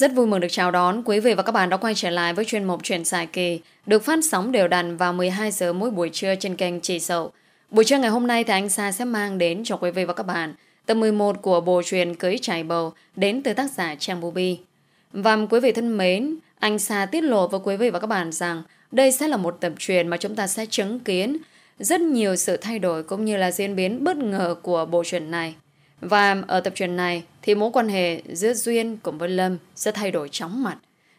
Rất vui mừng được chào đón quý vị và các bạn đã quay trở lại với chuyên mục Chuyện Xài Kỳ được phát sóng đều đặn vào 12 giờ mỗi buổi trưa trên kênh Chị Sậu. Buổi trưa ngày hôm nay thì anh Sa sẽ mang đến cho quý vị và các bạn tập 11 của bộ truyền Cưới Trải Bầu đến từ tác giả Trang Bubi. Và quý vị thân mến, anh Sa tiết lộ với quý vị và các bạn rằng đây sẽ là một tập truyền mà chúng ta sẽ chứng kiến rất nhiều sự thay đổi cũng như là diễn biến bất ngờ của bộ truyền này. Và ở tập truyện này thì mối quan hệ giữa Duyên cùng với Lâm sẽ thay đổi chóng mặt.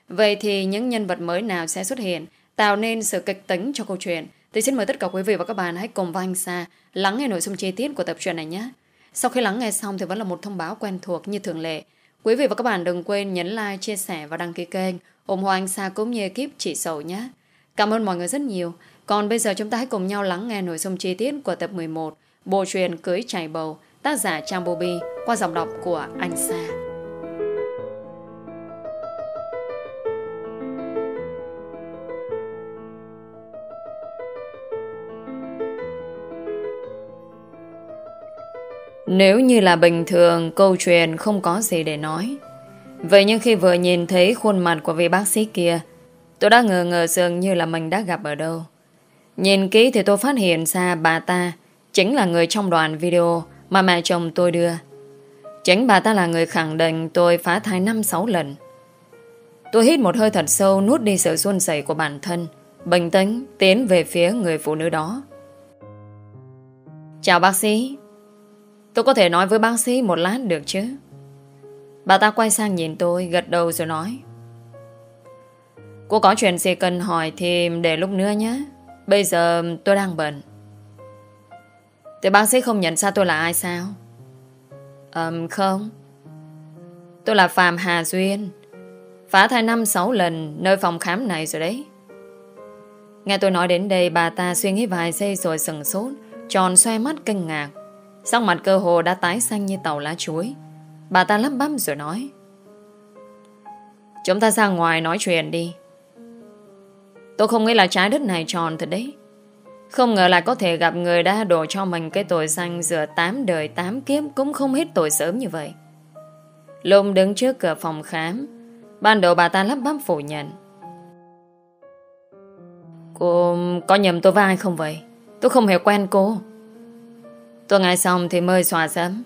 Vậy thì những nhân vật mới nào sẽ xuất hiện tạo nên sự kịch tính cho câu chuyện? Thì xin mời tất cả quý vị và các bạn hãy cùng với anh Sa lắng nghe nội dung chi tiết của tập truyện này nhé. Sau khi lắng nghe xong thì vẫn là một thông báo quen thuộc như thường lệ. Quý vị và các bạn đừng quên nhấn like, chia sẻ và đăng ký kênh ủng hộ anh Sa cũng như ekip chị Sầu nhé. Cảm ơn mọi người rất nhiều. Còn bây giờ chúng ta hãy cùng nhau lắng nghe nội dung chi tiết của tập 11 Bộ truyền Cưới Chảy Bầu tác giả Trang Bobby qua giọng đọc của Anh Sa. Nếu như là bình thường, câu chuyện không có gì để nói. Vậy nhưng khi vừa nhìn thấy khuôn mặt của vị bác sĩ kia, Tôi đã ngờ ngờ dường như là mình đã gặp ở đâu. Nhìn kỹ thì tôi phát hiện ra bà ta Chính là người trong đoàn video. Mà mẹ chồng tôi đưa. Chính bà ta là người khẳng định tôi phá thai 5-6 lần. Tôi hít một hơi thật sâu, Nuốt đi sự xuân sẩy của bản thân, Bình tĩnh tiến về phía người phụ nữ đó. Chào bác sĩ. Tôi có thể nói với bác sĩ một lát được chứ? Bà ta quay sang nhìn tôi, Gật đầu rồi nói. Cô có chuyện gì cần hỏi Thì để lúc nữa nhé. Bây giờ tôi đang bận. Thì bác sĩ không nhận ra tôi là ai sao? Ờm, không. Tôi là Phạm Hà Duyên. Phá thai năm sáu lần, Nơi phòng khám này rồi đấy. Nghe tôi nói đến đây, Bà ta suy nghĩ vài giây rồi sừng sốt, Tròn xoay mắt kinh ngạc. Sắc mặt cơ hồ đã tái xanh như tàu lá chuối. Bà ta lắp bắp rồi nói, Chúng ta ra ngoài nói chuyện đi. Tôi không nghĩ là trái đất này tròn thật đấy. Không ngờ lại có thể gặp người đã đổ cho mình cái tội danh Rửa tám đời tám kiếp Cũng không hết tội sớm như vậy. Lùm đứng trước cửa phòng khám. Ban đầu bà ta lắp bắp phủ nhận. Cô, có nhầm tôi với ai không vậy? Tôi không hề quen cô. Tôi nghe xong thì mời xòa sớm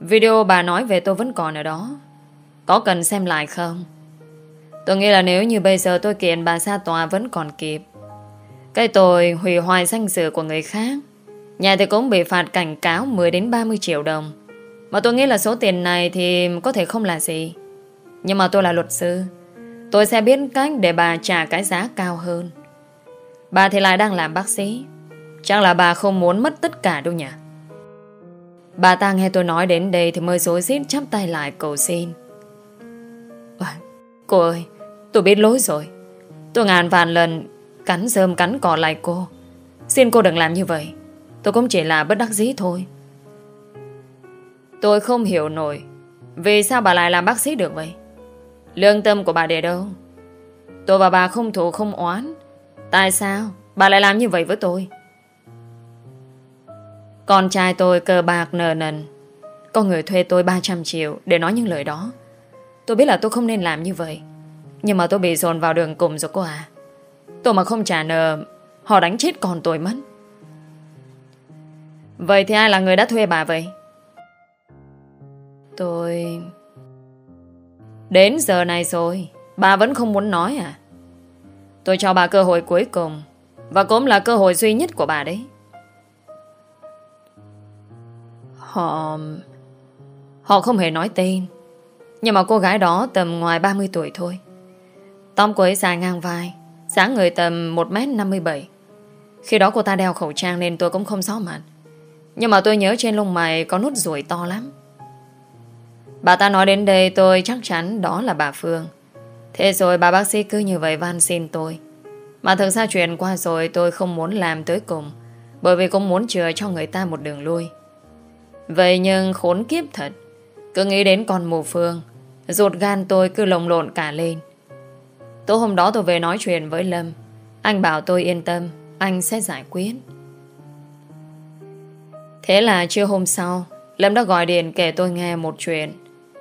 Video bà nói về tôi vẫn còn ở đó. Có cần xem lại không? Tôi nghĩ là nếu như bây giờ tôi kiện bà ra tòa vẫn còn kịp. Cái tội hủy hoại danh dự của người khác. Nhà thì cũng bị phạt cảnh cáo 10 đến 30 triệu đồng. Mà tôi nghĩ là số tiền này thì có thể không là gì. Nhưng mà tôi là luật sư. Tôi sẽ biết cách để bà trả cái giá cao hơn. Bà thì lại đang làm bác sĩ. Chắc là bà không muốn mất tất cả đâu nhỉ? Bà ta nghe tôi nói đến đây Thì mới dối rít chắp tay lại cầu xin. Cô ơi, Tôi biết lỗi rồi. Tôi ngàn vạn lần cắn rơm cắn cỏ lại cô. Xin cô đừng làm như vậy. Tôi cũng chỉ là bất đắc dĩ thôi. Tôi không hiểu nổi. Vì sao bà lại làm bác sĩ được vậy? Lương tâm của bà để đâu? Tôi và bà không thù, không oán. Tại sao bà lại làm như vậy với tôi? Con trai tôi cờ bạc nờ nần. Có người thuê tôi 300 triệu Để nói những lời đó. Tôi biết là tôi không nên làm như vậy. Nhưng mà tôi bị dồn vào đường cùng rồi cô à Tôi mà không trả nợ, Họ đánh chết còn tôi mất. Vậy thì ai là người đã thuê bà vậy? Tôi Đến giờ này rồi, Bà vẫn không muốn nói à? Tôi cho bà cơ hội cuối cùng, Và cũng là cơ hội duy nhất của bà đấy. Họ... Họ không hề nói tên, Nhưng mà cô gái đó tầm ngoài 30 tuổi thôi. Tóm cô ấy dài ngang vai dáng người tầm 1m57 Khi đó cô ta đeo khẩu trang Nên tôi cũng không rõ mặt. Nhưng mà tôi nhớ trên lông mày có nốt ruồi to lắm. Bà ta nói đến đây tôi chắc chắn đó là bà Phương. Thế rồi bà bác sĩ cứ như vậy van xin tôi. Mà thực ra chuyện qua rồi tôi không muốn làm tới cùng, Bởi vì cũng muốn chừa cho người ta một đường lui. Vậy nhưng khốn kiếp thật, Cứ nghĩ đến con mù phương, ruột gan tôi cứ lồng lộn cả lên. Tối hôm đó tôi về nói chuyện với Lâm Anh bảo tôi yên tâm Anh sẽ giải quyết Thế là trưa hôm sau Lâm đã gọi điện kể tôi nghe một chuyện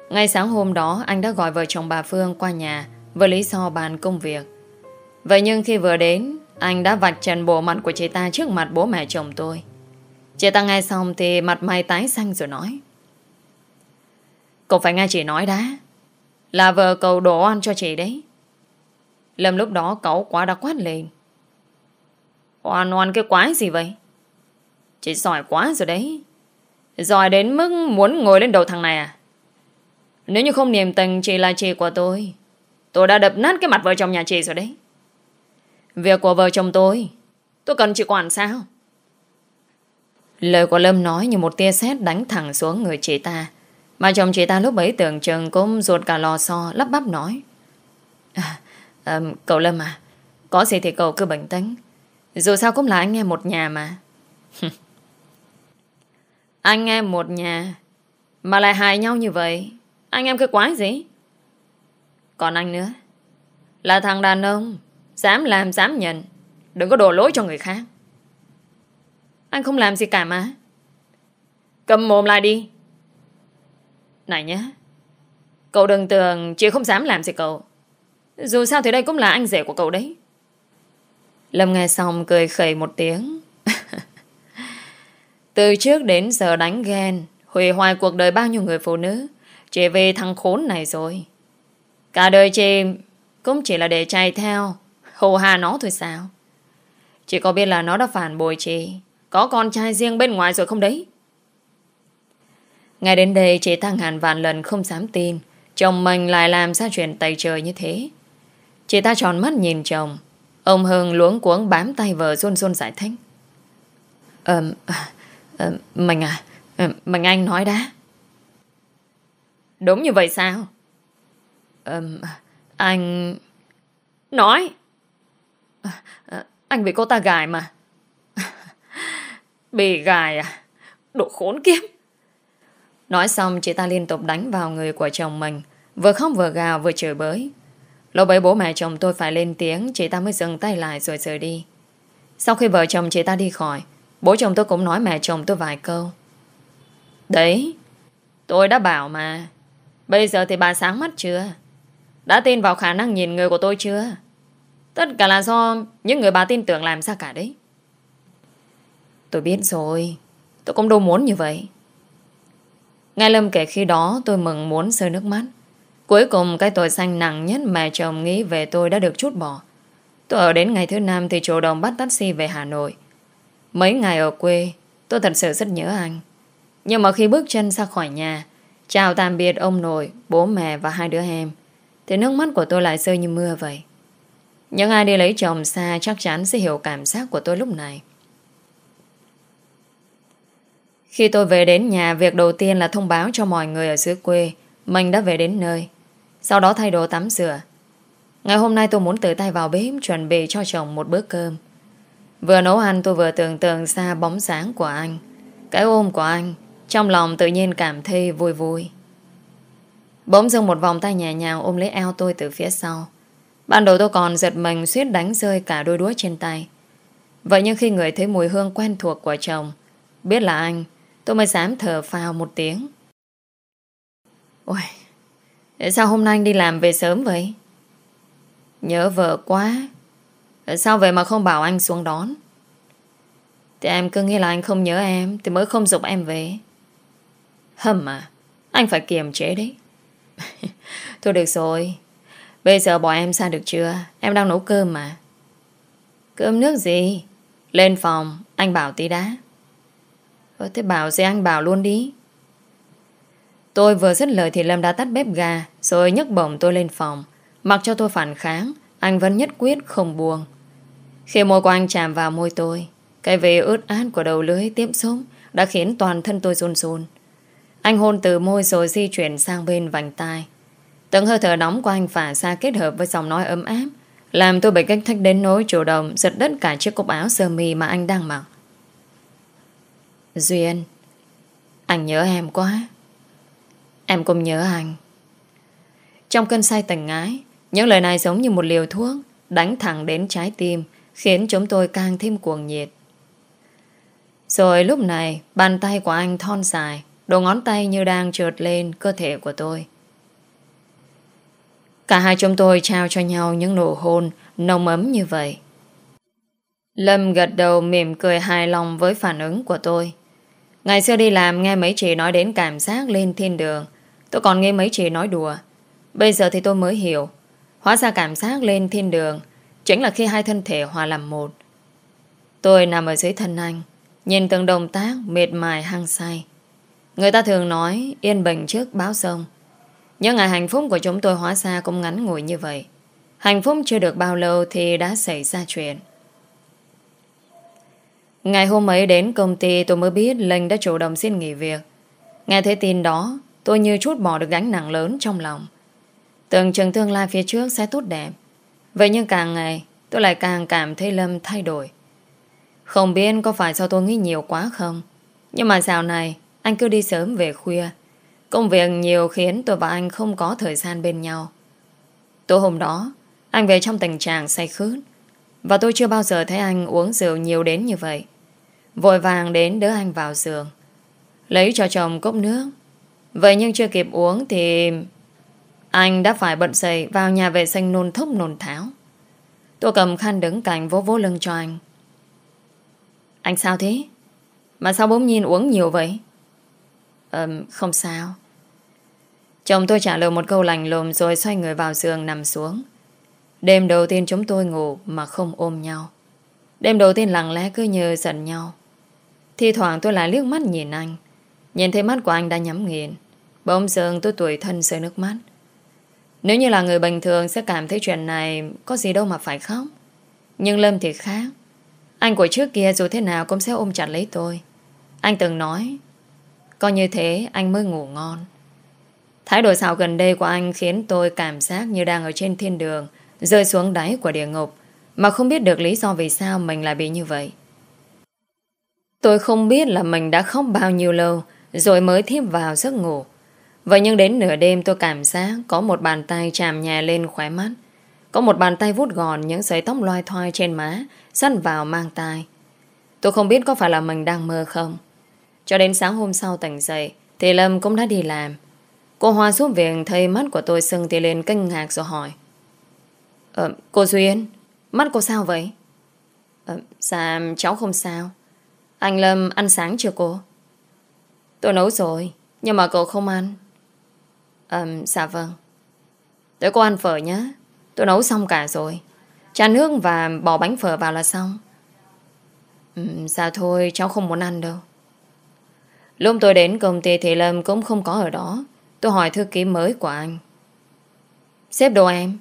Ngay sáng hôm đó anh đã gọi vợ chồng bà Phương qua nhà với lý do bàn công việc. Vậy nhưng khi vừa đến, anh đã vạch trần bộ mặt của chị ta trước mặt bố mẹ chồng tôi. Chị ta nghe xong thì mặt mày tái xanh rồi nói. Cậu phải nghe chị nói đã. Là vợ cậu đổ oan cho chị đấy. Lâm lúc đó cậu quá đã quát lên. Oan oan cái quái gì vậy? Chị giỏi quá rồi đấy. Giỏi đến mức muốn ngồi lên đầu thằng này à? Nếu như không niềm tình chị là chị của tôi, tôi đã đập nát cái mặt vợ chồng nhà chị rồi đấy. Việc của vợ chồng tôi, tôi cần chị quản sao? Lời của Lâm nói như một tia sét đánh thẳng xuống người chị ta. Mà chồng chị ta lúc ấy tưởng chừng cũng ruột cả lò xo lắp bắp nói. À, à, cậu Lâm à, có gì thì cậu cứ bình tĩnh. Dù sao cũng là anh em một nhà mà. anh em một nhà mà lại hại nhau như vậy. Anh em cái quái gì? Còn anh nữa, là thằng đàn ông, dám làm dám nhận. Đừng có đổ lỗi cho người khác. Anh không làm gì cả mà. Cầm mồm lại đi. Này nhé. Cậu đừng tưởng chị không dám làm gì cậu. Dù sao thì đây cũng là anh rể của cậu đấy. Lâm nghe xong cười khẩy một tiếng. Từ trước đến giờ đánh ghen, hủy hoại cuộc đời bao nhiêu người phụ nữ, chỉ vì thằng khốn này rồi. Cả đời chị cũng chỉ là để chạy theo, hồ hà nó thôi sao. Chị có biết là nó đã phản bội chị, có con trai riêng bên ngoài rồi không đấy? Ngay đến đây chị thăng hàn vạn lần không dám tin Chồng mình lại làm ra chuyện tày trời như thế Chị ta tròn mắt nhìn chồng. Ông Hưng luống cuống bám tay vợ run run giải thích. Ờ à, Mình à Mình anh nói đã. Đúng như vậy sao? À, Anh Nói. À, Anh bị cô ta gài mà. Bị gài à? Đồ khốn kiếp. Nói xong chị ta liên tục đánh vào người của chồng mình. Vừa khóc vừa gào vừa chửi bới. Lúc ấy bố mẹ chồng tôi phải lên tiếng, Chị ta mới dừng tay lại rồi rời đi. Sau khi vợ chồng chị ta đi khỏi, Bố chồng tôi cũng nói mẹ chồng tôi vài câu. Đấy, Tôi đã bảo mà. Bây giờ thì bà sáng mắt chưa? Đã tin vào khả năng nhìn người của tôi chưa? Tất cả là do Những người bà tin tưởng làm ra cả đấy. Tôi biết rồi, Tôi cũng đâu muốn như vậy. Ngay Lâm kể khi đó, tôi mừng muốn rơi nước mắt. Cuối cùng cái tội xanh nặng nhất mà chồng nghĩ về tôi đã được chút bỏ. Tôi ở đến ngày thứ năm thì chủ động bắt taxi về Hà Nội. Mấy ngày ở quê, tôi thật sự rất nhớ anh. Nhưng mà khi bước chân ra khỏi nhà, chào tạm biệt ông nội, bố mẹ và hai đứa em, thì nước mắt của tôi lại rơi như mưa vậy. Những ai đi lấy chồng xa chắc chắn sẽ hiểu cảm giác của tôi lúc này. Khi tôi về đến nhà, việc đầu tiên là thông báo cho mọi người ở xứ quê mình đã về đến nơi. Sau đó thay đồ tắm rửa. Ngày hôm nay tôi muốn tự tay vào bếp chuẩn bị cho chồng một bữa cơm. Vừa nấu ăn tôi vừa tưởng tượng xa bóng sáng của anh. Cái ôm của anh. Trong lòng tự nhiên cảm thấy vui vui. Bỗng dưng một vòng tay nhẹ nhàng ôm lấy eo tôi từ phía sau. Ban đầu tôi còn giật mình suýt đánh rơi cả đôi đũa trên tay. Vậy nhưng khi người thấy mùi hương quen thuộc của chồng, biết là anh, Tôi mới dám thở phào một tiếng Ôi Sao hôm nay anh đi làm về sớm vậy? Nhớ vợ quá. Sao vậy mà không bảo anh xuống đón? Thì em cứ nghĩ là anh không nhớ em Thì mới không dục em về. Hầm à Anh phải kiềm chế đấy. Thôi được rồi. Bây giờ bỏ em xa được chưa? Em đang nấu cơm mà. Cơm nước gì? Lên phòng Anh bảo tí đã. Ờ, thế bảo gì anh bảo luôn đi. Tôi vừa dứt lời thì Lâm đã tắt bếp ga rồi nhấc bổng tôi lên phòng. Mặc cho tôi phản kháng, anh vẫn nhất quyết không buông. Khi môi của anh chạm vào môi tôi, cái vị ướt át của đầu lưới tiếp xúc đã khiến toàn thân tôi run run. Anh hôn từ môi rồi di chuyển sang bên vành tai. Từng hơi thở nóng của anh phả ra kết hợp với giọng nói ấm áp, làm tôi bị cách thách đến nỗi chủ động giật đất cả chiếc cúc áo sơ mi mà anh đang mặc. Duyên Anh nhớ em quá Em cũng nhớ anh Trong cơn say tình ái Những lời này giống như một liều thuốc Đánh thẳng đến trái tim, Khiến chúng tôi càng thêm cuồng nhiệt Rồi lúc này, Bàn tay của anh thon dài, Đầu ngón tay như đang trượt lên cơ thể của tôi Cả hai chúng tôi trao cho nhau những nụ hôn nồng ấm như vậy. Lâm gật đầu mỉm cười hài lòng với phản ứng của tôi. Ngày xưa đi làm nghe mấy chị nói đến cảm giác lên thiên đường. Tôi còn nghe mấy chị nói đùa. Bây giờ thì tôi mới hiểu. Hóa ra cảm giác lên thiên đường chính là khi hai thân thể hòa làm một. Tôi nằm ở dưới thân anh, nhìn từng động tác mệt mài hăng say. Người ta thường nói yên bình trước báo sông. Nhưng ngày hạnh phúc của chúng tôi hóa ra cũng ngắn ngủi như vậy. Hạnh phúc chưa được bao lâu thì đã xảy ra chuyện. Ngày hôm ấy đến công ty tôi mới biết Linh đã chủ động xin nghỉ việc. Nghe thấy tin đó, tôi như chút bỏ được gánh nặng lớn trong lòng. Tưởng chừng tương lai phía trước sẽ tốt đẹp. Vậy nhưng càng ngày, tôi lại càng cảm thấy Lâm thay đổi. Không biết có phải do tôi nghĩ nhiều quá không? Nhưng mà dạo này, anh cứ đi sớm về khuya. Công việc nhiều khiến tôi và anh không có thời gian bên nhau. Tối hôm đó, anh về trong tình trạng say khướt. Và tôi chưa bao giờ thấy anh uống rượu nhiều đến như vậy. Vội vàng đến đỡ anh vào giường. Lấy cho chồng cốc nước. Vậy nhưng chưa kịp uống thì... Anh đã phải bận dậy vào nhà vệ sinh nôn thốc nôn tháo. Tôi cầm khăn đứng cạnh vỗ vỗ lưng cho anh. Anh sao thế? Mà sao bỗng nhiên uống nhiều vậy? Um, không sao. Chồng tôi trả lời một câu lành lùng rồi xoay người vào giường nằm xuống. Đêm đầu tiên chúng tôi ngủ mà không ôm nhau. Đêm đầu tiên lặng lẽ cứ như giận nhau. Thì thoảng tôi lại liếc mắt nhìn anh. Nhìn thấy mắt của anh đã nhắm nghiền. Bỗng dưng tôi tuổi thân rơi nước mắt. Nếu như là người bình thường sẽ cảm thấy chuyện này có gì đâu mà phải khóc. Nhưng Lâm thì khác. Anh của trước kia dù thế nào cũng sẽ ôm chặt lấy tôi. Anh từng nói Coi như thế anh mới ngủ ngon. Thái độ xạo gần đây của anh khiến tôi cảm giác như đang ở trên thiên đường, rơi xuống đáy của địa ngục, mà không biết được lý do vì sao mình lại bị như vậy. Tôi không biết là mình đã khóc bao nhiêu lâu, rồi mới thiếp vào giấc ngủ. Vậy nhưng đến nửa đêm tôi cảm giác có một bàn tay chạm nhà lên khóe mắt. Có một bàn tay vút gòn những sợi tóc loai thoai trên má, săn vào mang tai. Tôi không biết có phải là mình đang mơ không. Cho đến sáng hôm sau tỉnh dậy, thì Lâm cũng đã đi làm. Cô Hoa giúp việc thấy mắt của tôi sưng thì lên kinh ngạc rồi hỏi. Ờ, cô Duyên, mắt cô sao vậy? Ờ, dạ, cháu không sao. Anh Lâm ăn sáng chưa cô? Tôi nấu rồi, nhưng mà cậu không ăn. Ờ, dạ vâng. tôi cô ăn phở nhé. Tôi nấu xong cả rồi. chan nước và bỏ bánh phở vào là xong. Ừ, dạ thôi, cháu không muốn ăn đâu. Lúc tôi đến công ty thì Lâm cũng không có ở đó. Tôi hỏi thư ký mới của anh. Xếp đồ em.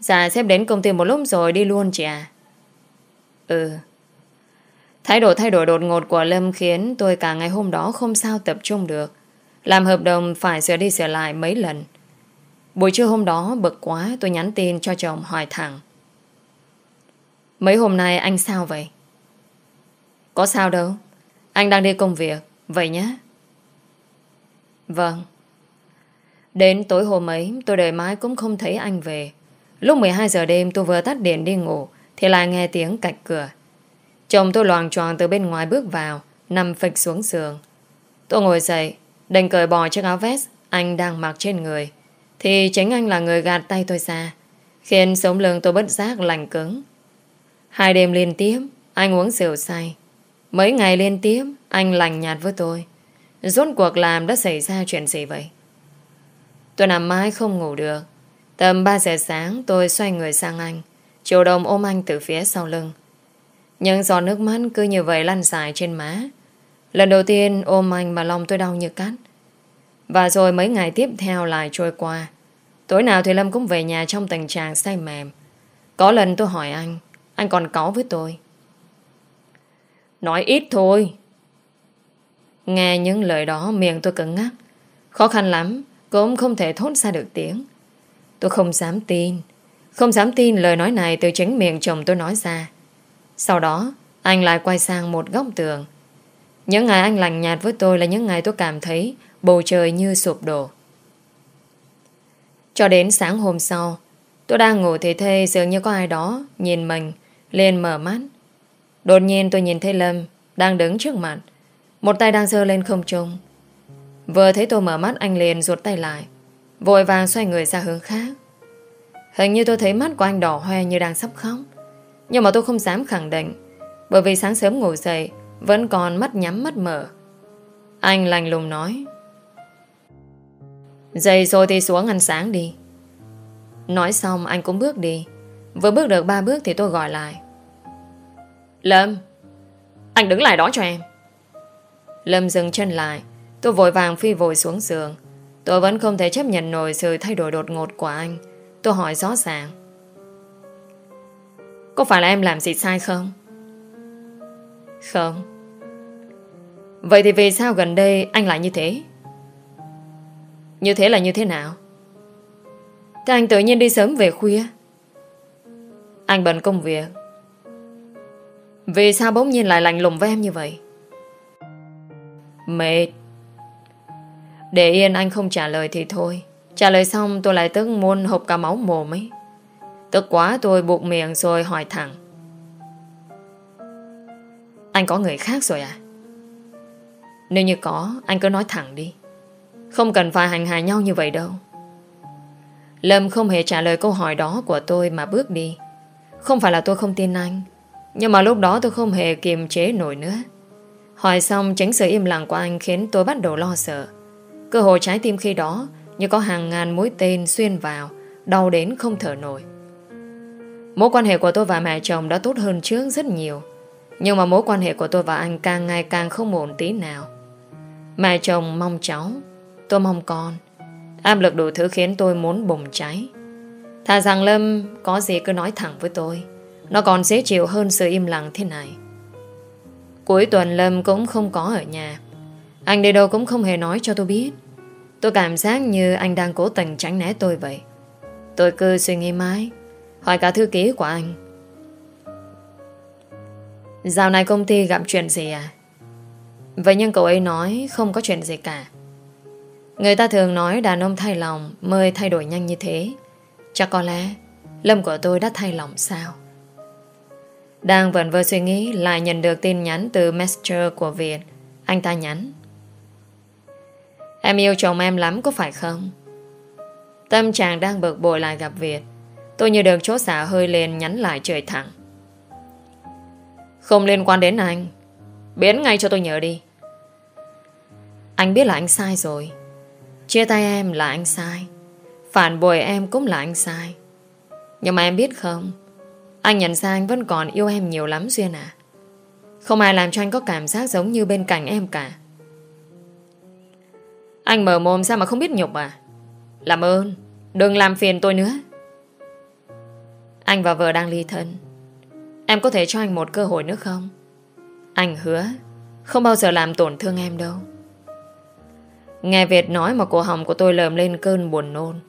Dạ xếp đến công ty một lúc rồi đi luôn chị à. Ừ. Thái độ thay đổi đột ngột của Lâm khiến tôi cả ngày hôm đó không sao tập trung được. Làm hợp đồng phải sửa đi sửa lại mấy lần. Buổi trưa hôm đó bực quá, tôi nhắn tin cho chồng hỏi thẳng. Mấy hôm nay anh sao vậy? Có sao đâu. Anh đang đi công việc. Vậy nhé. Vâng. Đến tối hôm ấy, tôi đợi mãi cũng không thấy anh về. Lúc 12 giờ đêm tôi vừa tắt điện đi ngủ, thì lại nghe tiếng cạch cửa. Chồng tôi loàng choàng từ bên ngoài bước vào, nằm phịch xuống giường. Tôi ngồi dậy đành cởi bỏ chiếc áo vest, anh đang mặc trên người. Thì chính anh là người gạt tay tôi ra, khiến sống lưng tôi bất giác lành cứng. Hai đêm liên tiếp, anh uống rượu say. Mấy ngày liên tiếp, Anh lành nhạt với tôi. Rốt cuộc làm đã xảy ra chuyện gì vậy? Tôi nằm mãi không ngủ được. Tầm 3 giờ sáng, tôi xoay người sang anh Chiều đồng ôm anh từ phía sau lưng. Nhưng giọt nước mắt cứ như vậy lăn dài trên má. Lần đầu tiên ôm anh mà lòng tôi đau như cắt Và rồi mấy ngày tiếp theo lại trôi qua Tối nào thì Lâm cũng về nhà trong tình trạng say mềm Có lần tôi hỏi anh Anh còn có với tôi Nói ít thôi. Nghe những lời đó miệng tôi cứng ngắc. Khó khăn lắm, cũng không thể thốt ra được tiếng. Tôi không dám tin. Không dám tin lời nói này từ chính miệng chồng tôi nói ra. Sau đó, anh lại quay sang một góc tường. Những ngày anh lành nhạt với tôi là những ngày tôi cảm thấy bầu trời như sụp đổ. Cho đến sáng hôm sau, tôi đang ngủ thì thê dường như có ai đó nhìn mình, lên mở mắt. Đột nhiên tôi nhìn thấy Lâm đang đứng trước mặt. Một tay đang giơ lên không trung. Vừa thấy tôi mở mắt anh liền ruột tay lại. Vội vàng xoay người ra hướng khác Hình như tôi thấy mắt của anh đỏ hoe như đang sắp khóc Nhưng mà tôi không dám khẳng định Bởi vì sáng sớm ngủ dậy vẫn còn mắt nhắm mắt mở. Anh lành lùng nói Dậy rồi thì xuống ăn sáng đi. Nói xong anh cũng bước đi. Vừa bước được ba bước thì tôi gọi lại, Lâm, Anh đứng lại đó cho em. Lâm dừng chân lại. Tôi vội vàng phi vội xuống giường. Tôi vẫn không thể chấp nhận nổi sự thay đổi đột ngột của anh. Tôi hỏi rõ ràng, Có phải là em làm gì sai không? Không. Vậy thì vì sao gần đây anh lại như thế? Như thế là như thế nào? Thế anh tự nhiên đi sớm về khuya. Anh bận công việc. Vì sao bỗng nhiên lại lạnh lùng với em như vậy? Mệt. Để yên anh không trả lời thì thôi. Trả lời xong tôi lại tức muốn hộp cả máu mồm ấy. Tức quá tôi buộc miệng rồi hỏi thẳng. Anh có người khác rồi à? Nếu như có, Anh cứ nói thẳng đi. Không cần phải hành hạ nhau như vậy đâu. Lâm không hề trả lời câu hỏi đó của tôi mà bước đi. Không phải là tôi không tin anh, Nhưng mà lúc đó tôi không hề kiềm chế nổi nữa. Hỏi xong, tránh sự im lặng của anh khiến tôi bắt đầu lo sợ. Cơ hội trái tim khi đó như có hàng ngàn mũi tên xuyên vào, Đau đến không thở nổi. Mối quan hệ của tôi và mẹ chồng đã tốt hơn trước rất nhiều. Nhưng mà mối quan hệ của tôi và anh càng ngày càng không ổn tí nào. Mẹ chồng mong cháu, Tôi mong con. Áp lực đủ thứ khiến tôi muốn bùng cháy. Thà rằng Lâm có gì cứ nói thẳng với tôi. Nó còn dễ chịu hơn sự im lặng thế này. Cuối tuần Lâm cũng không có ở nhà. Anh đi đâu cũng không hề nói cho tôi biết. Tôi cảm giác như anh đang cố tình tránh né tôi vậy. Tôi cứ suy nghĩ mãi, Hỏi cả thư ký của anh. Dạo này công ty gặp chuyện gì à? Vậy nhưng cậu ấy nói Không có chuyện gì cả. Người ta thường nói đàn ông thay lòng Mới thay đổi nhanh như thế. Chắc có lẽ Lâm của tôi đã thay lòng sao? Đang vẩn vơ suy nghĩ Lại nhận được tin nhắn từ Messenger của Việt. Anh ta nhắn. Em yêu chồng em lắm có phải không? Tâm trạng đang bực bội lại gặp Việt. Tôi như được chốt xả hơi lên Nhắn lại trời thẳng. Không liên quan đến anh. Biến ngay cho tôi nhớ đi. Anh biết là anh sai rồi. Chia tay em là anh sai. Phản bội em cũng là anh sai. Nhưng mà em biết không? Anh nhận ra anh vẫn còn yêu em nhiều lắm Duyên à? Không ai làm cho anh có cảm giác giống như bên cạnh em cả. Anh mở mồm sao mà không biết nhục à? Làm ơn, Đừng làm phiền tôi nữa. Anh và vợ đang ly thân. Em có thể cho anh một cơ hội nữa không? Anh hứa Không bao giờ làm tổn thương em đâu. Nghe Việt nói mà cổ họng của tôi lờm lên cơn buồn nôn.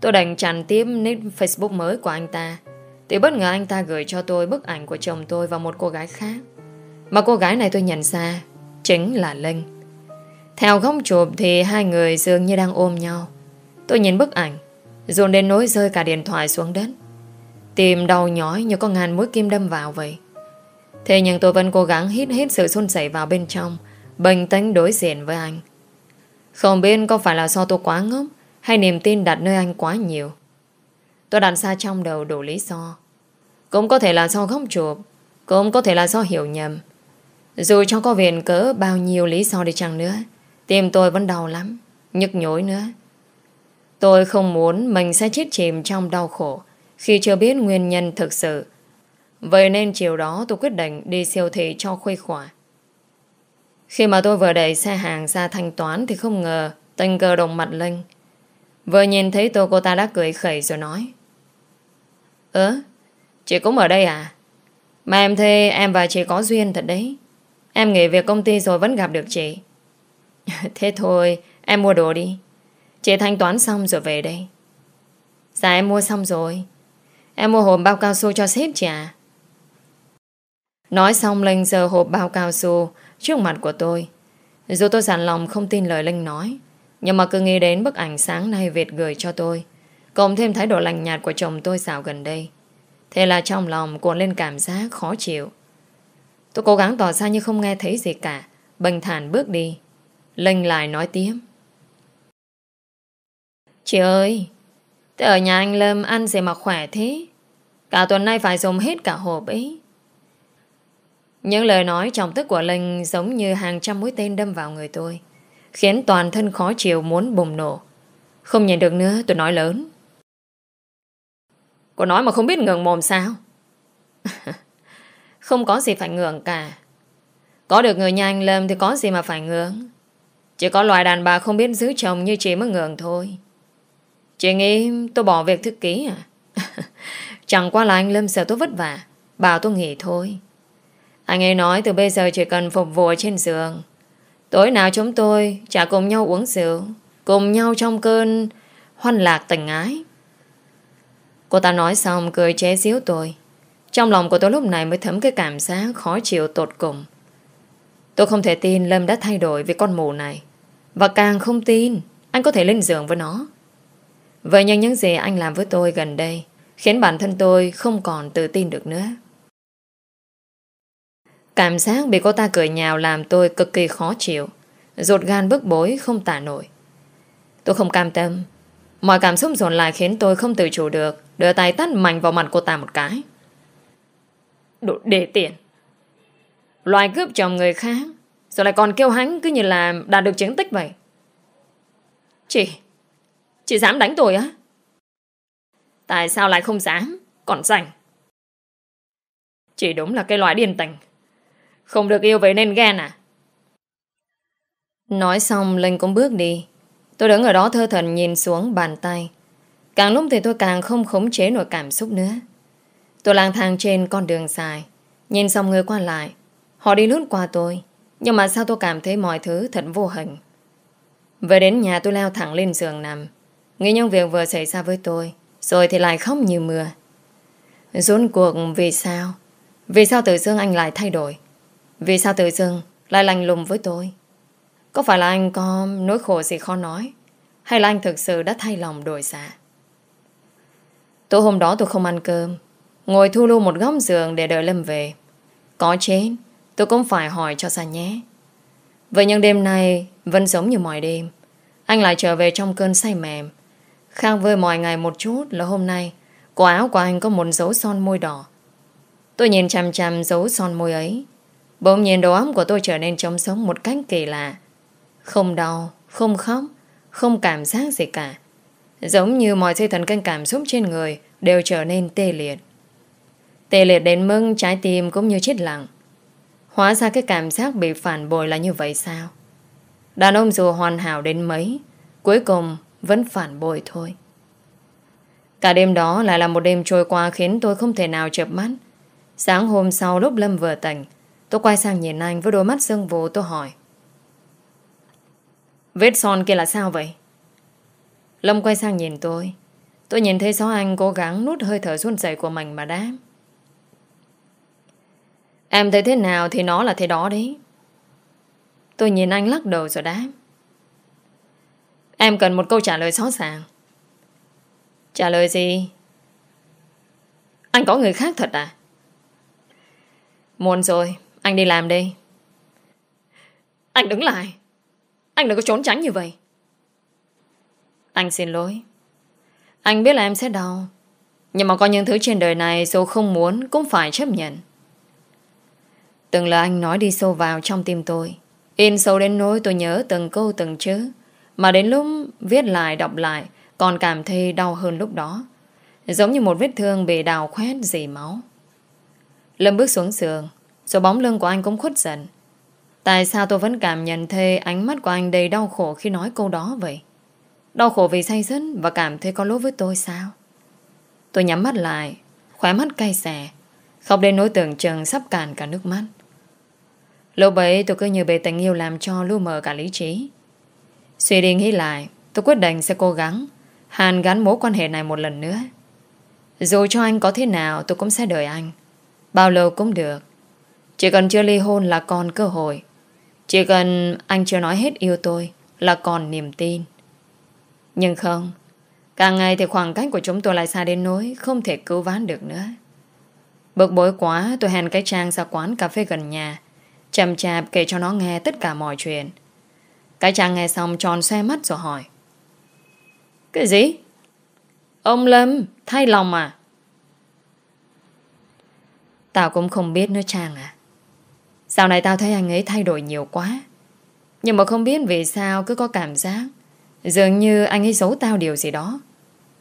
Tôi đành chặn tiếp nick Facebook mới của anh ta. Thì bất ngờ anh ta gửi cho tôi bức ảnh của chồng tôi và một cô gái khác. Mà cô gái này tôi nhận ra Chính là Linh. Theo góc chụp thì hai người dường như đang ôm nhau. Tôi nhìn bức ảnh, dồn đến nỗi rơi cả điện thoại xuống đất. Tìm đau nhói như có ngàn mũi kim đâm vào vậy. Thế nhưng tôi vẫn cố gắng hít hết sự xôn sẩy vào bên trong, bình tĩnh đối diện với anh. Không biết có phải là do tôi quá ngốc hay niềm tin đặt nơi anh quá nhiều. Tôi đặt xa trong đầu đủ lý do. Cũng có thể là do góc chụp, cũng có thể là do hiểu nhầm. Dù cho có viện cỡ bao nhiêu lý do đi chăng nữa, Tim tôi vẫn đau lắm Nhức nhối nữa Tôi không muốn mình sẽ chết chìm trong đau khổ khi chưa biết nguyên nhân thực sự Vậy nên chiều đó tôi quyết định đi siêu thị cho khuây khỏa Khi mà tôi vừa đẩy xe hàng ra thanh toán Thì không ngờ tình cờ đồng mặt Linh Vừa nhìn thấy tôi cô ta đã cười khẩy rồi nói Ơ Chị cũng ở đây à Mà em thấy em và chị có duyên thật đấy Em nghỉ việc công ty rồi vẫn gặp được chị Thế thôi, em mua đồ đi. Chị thanh toán xong rồi về đây. Dạ em mua xong rồi. Em mua hộp bao cao su cho sếp chị à? Nói xong Linh giờ hộp bao cao su trước mặt của tôi. Dù tôi sẵn lòng không tin lời Linh nói, nhưng mà cứ nghĩ đến bức ảnh sáng nay Việt gửi cho tôi, cộng thêm thái độ lành nhạt của chồng tôi xảo gần đây. Thế là trong lòng cuộn lên cảm giác khó chịu. Tôi cố gắng tỏ ra như không nghe thấy gì cả, bình thản bước đi. Linh lại nói tiếp. Chị ơi, thế ở nhà anh Lâm ăn gì mà khỏe thế? Cả tuần nay phải dùng hết cả hộp ấy. Những lời nói trọng tức của Linh giống như hàng trăm mũi tên đâm vào người tôi, khiến toàn thân khó chịu muốn bùng nổ. Không nhìn được nữa, tôi nói lớn. Cô nói mà không biết ngừng mồm sao? không có gì phải ngượng cả. Có được người nhà anh Lâm thì có gì mà phải ngưỡng. Chỉ có loài đàn bà không biết giữ chồng như chị mới ngưỡng thôi. Chị nghĩ tôi bỏ việc thư ký à? Chẳng qua là anh Lâm sợ tôi vất vả. Bảo tôi nghỉ thôi. Anh ấy nói từ bây giờ chỉ cần phục vụ trên giường. Tối nào chúng tôi chả cùng nhau uống rượu. Cùng nhau trong cơn hoan lạc tình ái. Cô ta nói xong cười chế xíu tôi. Trong lòng của tôi lúc này mới thấm cái cảm giác khó chịu tột cùng. Tôi không thể tin Lâm đã thay đổi vì con mù này. Và càng không tin, anh có thể lên giường với nó. Vậy nhưng những gì anh làm với tôi gần đây khiến bản thân tôi không còn tự tin được nữa. Cảm giác bị cô ta cười nhào làm tôi cực kỳ khó chịu. ruột gan bức bối không tả nổi. Tôi không cam tâm. Mọi cảm xúc dồn lại khiến tôi không tự chủ được. Đưa tay tắt mạnh vào mặt cô ta một cái. Đồ đề tiền. Loài cướp chồng người khác. Rồi lại còn kêu hắn cứ như là đạt được chứng tích vậy. Chị, chị dám đánh tôi á? Tại sao lại không dám, còn rảnh? Chị đúng là cái loại điên tình. Không được yêu vậy nên ghen à? Nói xong Linh cũng bước đi. Tôi đứng ở đó thơ thần nhìn xuống bàn tay. Càng lúc thì tôi càng không khống chế nổi cảm xúc nữa. Tôi lang thang trên con đường dài. Nhìn xong người qua lại. Họ đi lướt qua tôi. Nhưng mà sao tôi cảm thấy mọi thứ thật vô hình. Về đến nhà tôi leo thẳng lên giường nằm. Nghĩ những việc vừa xảy ra với tôi. Rồi thì lại khóc như mưa. Rốt cuộc vì sao? Vì sao tự dưng anh lại thay đổi? Vì sao tự dưng lại lành lùng với tôi? Có phải là anh có nỗi khổ gì khó nói? Hay là anh thực sự đã thay lòng đổi dạ? Tối hôm đó tôi không ăn cơm. Ngồi thu lưu một góc giường để đợi Lâm về. Có chết, tôi cũng phải hỏi cho ra nhé. Vậy nhưng đêm nay vẫn giống như mọi đêm. Anh lại trở về trong cơn say mềm. Khác với mọi ngày một chút là hôm nay, cổ áo của anh có một dấu son môi đỏ. Tôi nhìn chằm chằm dấu son môi ấy. Bỗng nhiên đầu óc của tôi trở nên trống sống một cách kỳ lạ. Không đau, không khóc, không cảm giác gì cả. Giống như mọi dây thần kinh cảm xúc trên người đều trở nên tê liệt. Tê liệt đến mức trái tim cũng như chết lặng. Hóa ra cái cảm giác bị phản bội là như vậy sao? Đàn ông dù hoàn hảo đến mấy, cuối cùng vẫn phản bội thôi. Cả đêm đó lại là một đêm trôi qua khiến tôi không thể nào chợp mắt. Sáng hôm sau lúc Lâm vừa tỉnh, tôi quay sang nhìn anh với đôi mắt sương vụ tôi hỏi. Vết son kia là sao vậy? Lâm quay sang nhìn tôi. Tôi nhìn thấy sáu anh cố gắng nút hơi thở run rẩy của mình mà đáp. Em thấy thế nào thì nó là thế đó đấy. Tôi nhìn anh lắc đầu rồi đáp. Em cần một câu trả lời rõ ràng. Trả lời gì? Anh có người khác thật à? Muộn rồi, anh đi làm đi. Anh đứng lại. Anh đừng có trốn tránh như vậy. Anh xin lỗi. Anh biết là em sẽ đau. Nhưng mà có những thứ trên đời này dù không muốn cũng phải chấp nhận. Từng lời anh nói đi sâu vào trong tim tôi. In sâu đến nỗi tôi nhớ từng câu từng chữ. Mà đến lúc viết lại đọc lại còn cảm thấy đau hơn lúc đó. Giống như một vết thương bị đào khoét dì máu. Lâm bước xuống giường Rồi bóng lưng của anh cũng khuất dần Tại sao tôi vẫn cảm nhận thấy ánh mắt của anh đầy đau khổ khi nói câu đó vậy? Đau khổ vì say dứt và cảm thấy có lỗi với tôi sao? Tôi nhắm mắt lại, khóe mắt cay xè, khóc đến nỗi tưởng chừng sắp cạn cả nước mắt. Lúc ấy tôi cứ như bề tình yêu làm cho lưu mờ cả lý trí. Suy đi nghĩ lại, tôi quyết định sẽ cố gắng hàn gắn mối quan hệ này một lần nữa. Dù cho anh có thế nào tôi cũng sẽ đợi anh. Bao lâu cũng được. Chỉ cần chưa ly hôn là còn cơ hội. Chỉ cần anh chưa nói hết yêu tôi là còn niềm tin. Nhưng không, càng ngày thì khoảng cách của chúng tôi lại xa đến nỗi không thể cứu ván được nữa. Bực bối quá tôi hẹn cái Trang ra quán cà phê gần nhà chậm chạp kể cho nó nghe tất cả mọi chuyện. Cái chàng nghe xong tròn xe mắt rồi hỏi Cái gì? Ông Lâm, thay lòng à? Tao cũng không biết nữa Trang à. Sau này tao thấy anh ấy thay đổi nhiều quá. Nhưng mà không biết vì sao cứ có cảm giác Dường như anh ấy giấu tao điều gì đó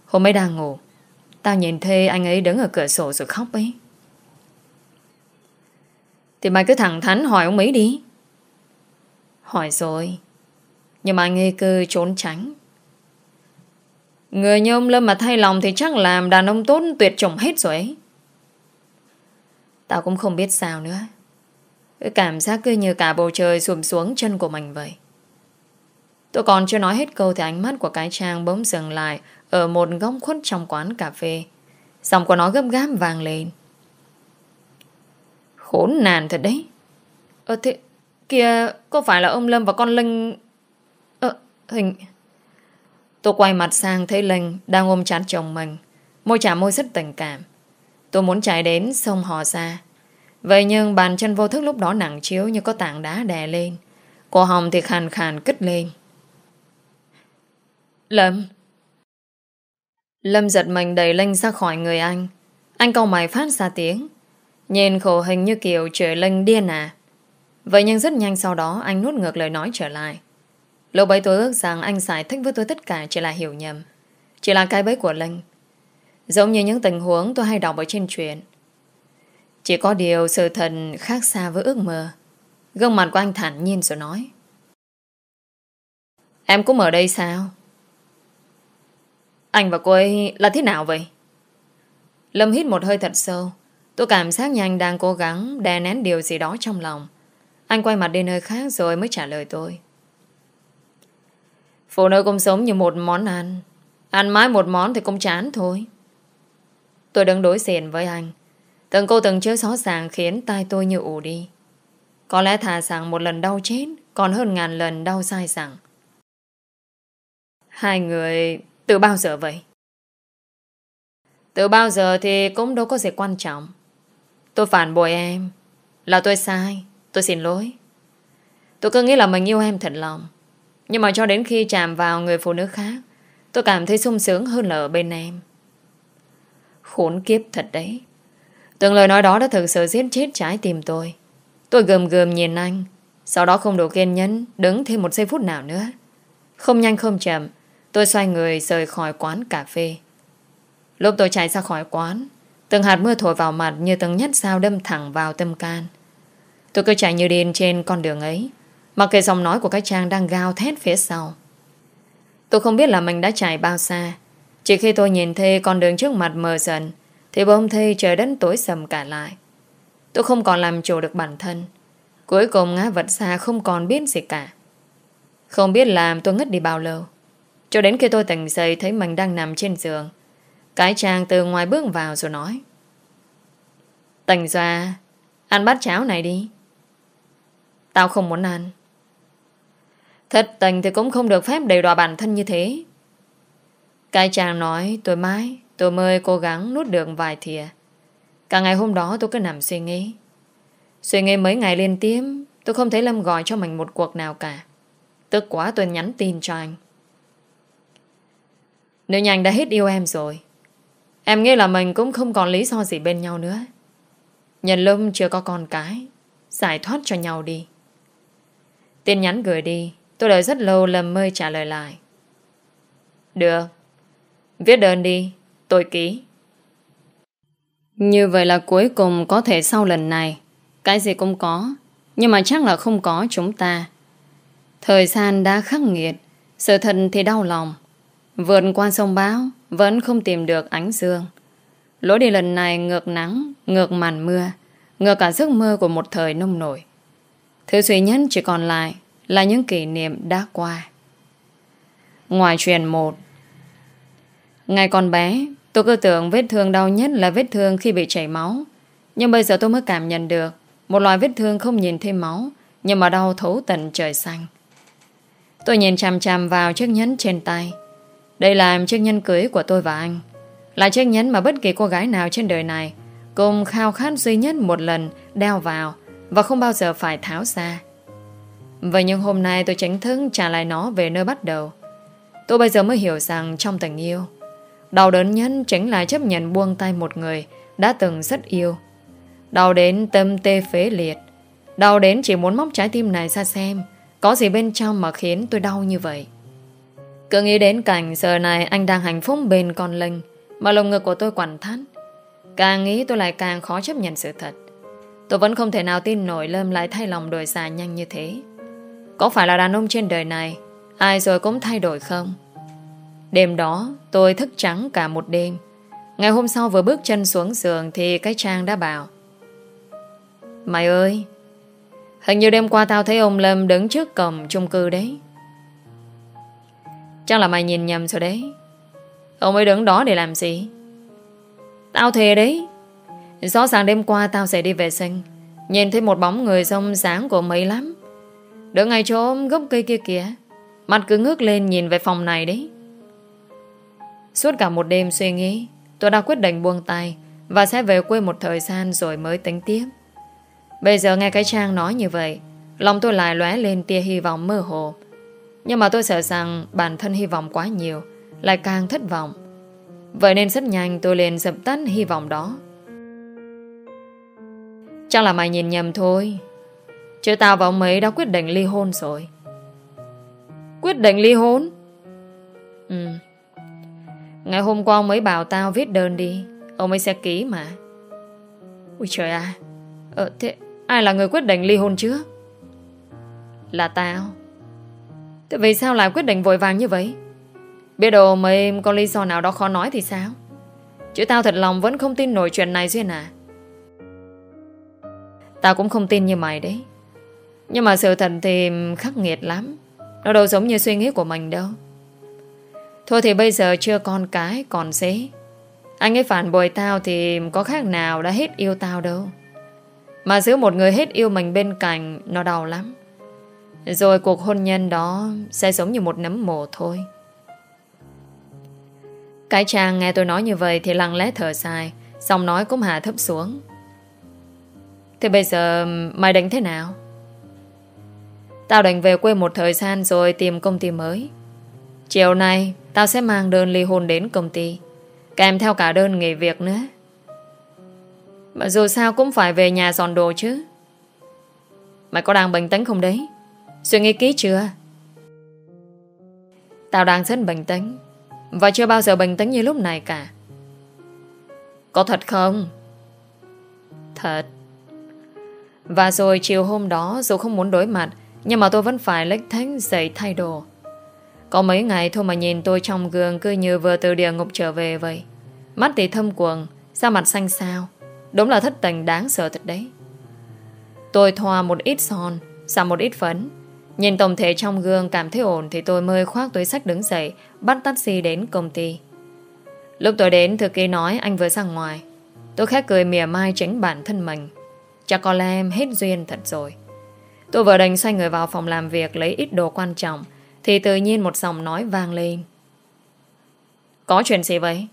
Hôm ấy đang ngủ Tao nhìn thấy anh ấy đứng ở cửa sổ rồi khóc ấy Thì mày cứ thẳng thắn hỏi ông ấy đi Hỏi rồi nhưng mà anh ấy cứ trốn tránh. Người như ông Lâm mà thay lòng Thì chắc làm đàn ông tốt tuyệt chủng hết rồi ấy. Tao cũng không biết sao nữa. Cái cảm giác cứ như cả bầu trời xùm xuống chân của mình vậy. Tôi còn chưa nói hết câu Thì ánh mắt của cái trang bỗng dừng lại Ở một góc khuất trong quán cà phê. Giọng của nó gấp gáp vàng lên. Khốn nạn thật đấy. Ờ thế Kìa có phải là ông Lâm và con Linh hình Tôi quay mặt sang thấy Linh Đang ôm chặt chồng mình. Môi chạm môi rất tình cảm. Tôi muốn chạy đến xông họ ra. Vậy nhưng bàn chân vô thức lúc đó nặng chiếu Như có tảng đá đè lên. Cổ hồng thì khàn khàn kích lên. Lâm. Lâm giật mình đẩy Linh ra khỏi người anh. Anh câu mày phát ra tiếng. Nhìn khổ hình như kiểu trời Linh điên à. Vậy nhưng rất nhanh sau đó Anh nuốt ngược lời nói trở lại. Lúc bấy tôi ước rằng anh giải thích với tôi tất cả Chỉ là hiểu nhầm, Chỉ là cái bẫy của Linh Giống như những tình huống tôi hay đọc ở trên truyện Chỉ có điều sự thật khác xa với ước mơ Gương mặt của anh thản nhiên rồi nói Em cũng ở đây sao? Anh và cô ấy là thế nào vậy? Lâm hít một hơi thật sâu. Tôi cảm giác như anh đang cố gắng đè nén điều gì đó trong lòng. Anh quay mặt đi nơi khác rồi mới trả lời tôi. Phụ nữ cũng sống như một món ăn. Ăn mãi một món thì cũng chán thôi. Tôi đứng đối diện với anh. Từng cô từng chữ rõ ràng khiến tai tôi như ủ đi. Có lẽ thà rằng một lần đau chết, còn hơn ngàn lần đau sai rằng. Hai người, từ bao giờ vậy? Từ bao giờ thì cũng đâu có gì quan trọng. Tôi phản bội em. Là tôi sai. Tôi xin lỗi. Tôi cứ nghĩ là mình yêu em thật lòng. Nhưng mà cho đến khi chạm vào người phụ nữ khác, tôi cảm thấy sung sướng hơn là ở bên em. Khốn kiếp thật đấy. Từng lời nói đó đã thực sự giết chết trái tim tôi. Tôi gườm gườm nhìn anh, sau đó không đủ kiên nhẫn, đứng thêm một giây phút nào nữa. Không nhanh không chậm, Tôi xoay người rời khỏi quán cà phê. Lúc tôi chạy ra khỏi quán, từng hạt mưa thổi vào mặt như từng nhát sao đâm thẳng vào tâm can. Tôi cứ chạy như điên trên con đường ấy, mặc kệ giọng nói của các trang đang gào thét phía sau. Tôi không biết là mình đã chạy bao xa. Chỉ khi tôi nhìn thấy con đường trước mặt mờ dần, thì bỗng thấy trời đất tối sầm cả lại. Tôi không còn làm chủ được bản thân. Cuối cùng ngã vật xa không còn biết gì cả. Không biết làm tôi ngất đi bao lâu. Cho đến khi tôi tỉnh dậy thấy mình đang nằm trên giường. Cái chàng từ ngoài bước vào rồi nói. Tỉnh ra, ăn bát cháo này đi. Tao không muốn ăn. Thật tình thì cũng không được phép đầy đọa bản thân như thế. Cái chàng nói tôi mãi, tôi mới cố gắng nuốt được vài thìa. Cả ngày hôm đó tôi cứ nằm suy nghĩ. Suy nghĩ mấy ngày liên tiếp, tôi không thấy Lâm gọi cho mình một cuộc nào cả. Tức quá tôi nhắn tin cho anh. Nếu nhanh đã hết yêu em rồi Em nghĩ là mình cũng không còn lý do gì bên nhau nữa Nhân Lâm chưa có con cái Giải thoát cho nhau đi Tin nhắn gửi đi Tôi đợi rất lâu Lâm mơi trả lời lại. Được. Viết đơn đi. Tôi ký. Như vậy là cuối cùng có thể sau lần này. Cái gì cũng có. Nhưng mà chắc là không có chúng ta. Thời gian đã khắc nghiệt. Sự thật thì đau lòng. Vượt qua sông báo Vẫn không tìm được ánh dương. Lối đi lần này ngược nắng, Ngược màn mưa, Ngược cả giấc mơ của một thời nông nổi. Thứ duy nhất chỉ còn lại là những kỷ niệm đã qua. Ngoài truyền một, Ngày còn bé, Tôi cứ tưởng vết thương đau nhất là vết thương khi bị chảy máu. Nhưng bây giờ tôi mới cảm nhận được, Một loại vết thương không nhìn thấy máu, Nhưng mà đau thấu tận trời xanh. Tôi nhìn chằm chằm vào chiếc nhẫn trên tay. Đây là chiếc nhẫn cưới của tôi và anh. Là chiếc nhẫn mà bất kỳ cô gái nào trên đời này Cùng khao khát duy nhất một lần Đeo vào Và không bao giờ phải tháo ra. Vậy nhưng hôm nay tôi tránh thức trả lại nó về nơi bắt đầu. Tôi bây giờ mới hiểu rằng trong tình yêu, Đau đớn nhất chính là chấp nhận buông tay một người Đã từng rất yêu. Đau đến tâm tê phế liệt, Đau đến chỉ muốn móc trái tim này ra xem Có gì bên trong mà khiến tôi đau như vậy. Cứ nghĩ đến cảnh giờ này anh đang hạnh phúc bên con Linh Mà lồng ngực của tôi quặn thắt. Càng nghĩ tôi lại càng khó chấp nhận sự thật. Tôi vẫn không thể nào tin nổi Lâm lại thay lòng đổi già nhanh như thế. Có phải là đàn ông trên đời này, Ai rồi cũng thay đổi không? Đêm đó, tôi thức trắng cả một đêm. Ngày hôm sau vừa bước chân xuống giường Thì cái Trang đã bảo, Mày ơi, Hình như đêm qua tao thấy ông Lâm đứng trước cổng chung cư đấy. Chắc là mày nhìn nhầm rồi đấy. Ông ấy đứng đó để làm gì? Tao thề đấy. Rõ ràng đêm qua tao sẽ đi vệ sinh. Nhìn thấy một bóng người rông sáng của mấy lắm. Đứng ngay chỗ gốc cây kia kìa. Mặt cứ ngước lên nhìn về phòng này đấy. Suốt cả một đêm suy nghĩ, Tôi đã quyết định buông tay Và sẽ về quê một thời gian rồi mới tính tiếp. Bây giờ nghe cái Trang nói như vậy, Lòng tôi lại lóe lên tia hy vọng mơ hồ. Nhưng mà tôi sợ rằng Bản thân hy vọng quá nhiều, Lại càng thất vọng. Vậy nên rất nhanh tôi liền dập tắt hy vọng đó. Chắc là mày nhìn nhầm thôi. Chứ tao và ông ấy đã quyết định ly hôn rồi. Quyết định ly hôn? Ừ. Ngày hôm qua ông ấy bảo tao viết đơn đi. Ông ấy sẽ ký mà. Ui trời à Ờ thế ai là người quyết định ly hôn chứ? Là tao. Thế vì sao lại quyết định vội vàng như vậy? Biết đồ mấy có lý do nào đó khó nói thì sao? Chứ tao thật lòng vẫn không tin nổi chuyện này Duyên à? Tao cũng không tin như mày đấy. Nhưng mà sự thật thì khắc nghiệt lắm. Nó đâu giống như suy nghĩ của mình đâu. Thôi thì bây giờ chưa con cái, còn xế. Anh ấy phản bội tao Thì có khác nào đã hết yêu tao đâu. Mà giữ một người hết yêu mình bên cạnh, Nó đau lắm. Rồi cuộc hôn nhân đó Sẽ giống như một nấm mồ thôi. Cái chàng nghe tôi nói như vậy Thì lặng lẽ thở dài Xong nói cũng hạ thấp xuống. Thế bây giờ mày đánh thế nào? Tao đành về quê một thời gian rồi tìm công ty mới. Chiều nay, Tao sẽ mang đơn ly hôn đến công ty. Kèm theo cả đơn nghỉ việc nữa. Mà dù sao cũng phải về nhà dọn đồ chứ. Mày có đang bình tĩnh không đấy? Suy nghĩ kỹ chưa? Tao đang rất bình tĩnh Và chưa bao giờ bình tĩnh như lúc này cả. Có thật không? Thật. Và rồi chiều hôm đó, Dù không muốn đối mặt nhưng mà tôi vẫn phải lách thánh dậy thay đồ. Có mấy ngày thôi mà nhìn tôi trong gương Cứ như vừa từ địa ngục trở về vậy. Mắt thì thâm quần Da mặt xanh xao. Đúng là thất tình đáng sợ thật đấy. Tôi thoa một ít son, Xả một ít phấn. Nhìn tổng thể trong gương cảm thấy ổn Thì tôi mới khoác túi sách đứng dậy, Bắt taxi đến công ty. Lúc tôi đến, thư ký nói anh vừa ra ngoài. Tôi khét cười mỉa mai tránh bản thân mình. Chắc có lẽ em hết duyên thật rồi. Tôi vừa đành xoay người vào phòng làm việc Lấy ít đồ quan trọng, thì tự nhiên một giọng nói vang lên. Có chuyện gì vậy?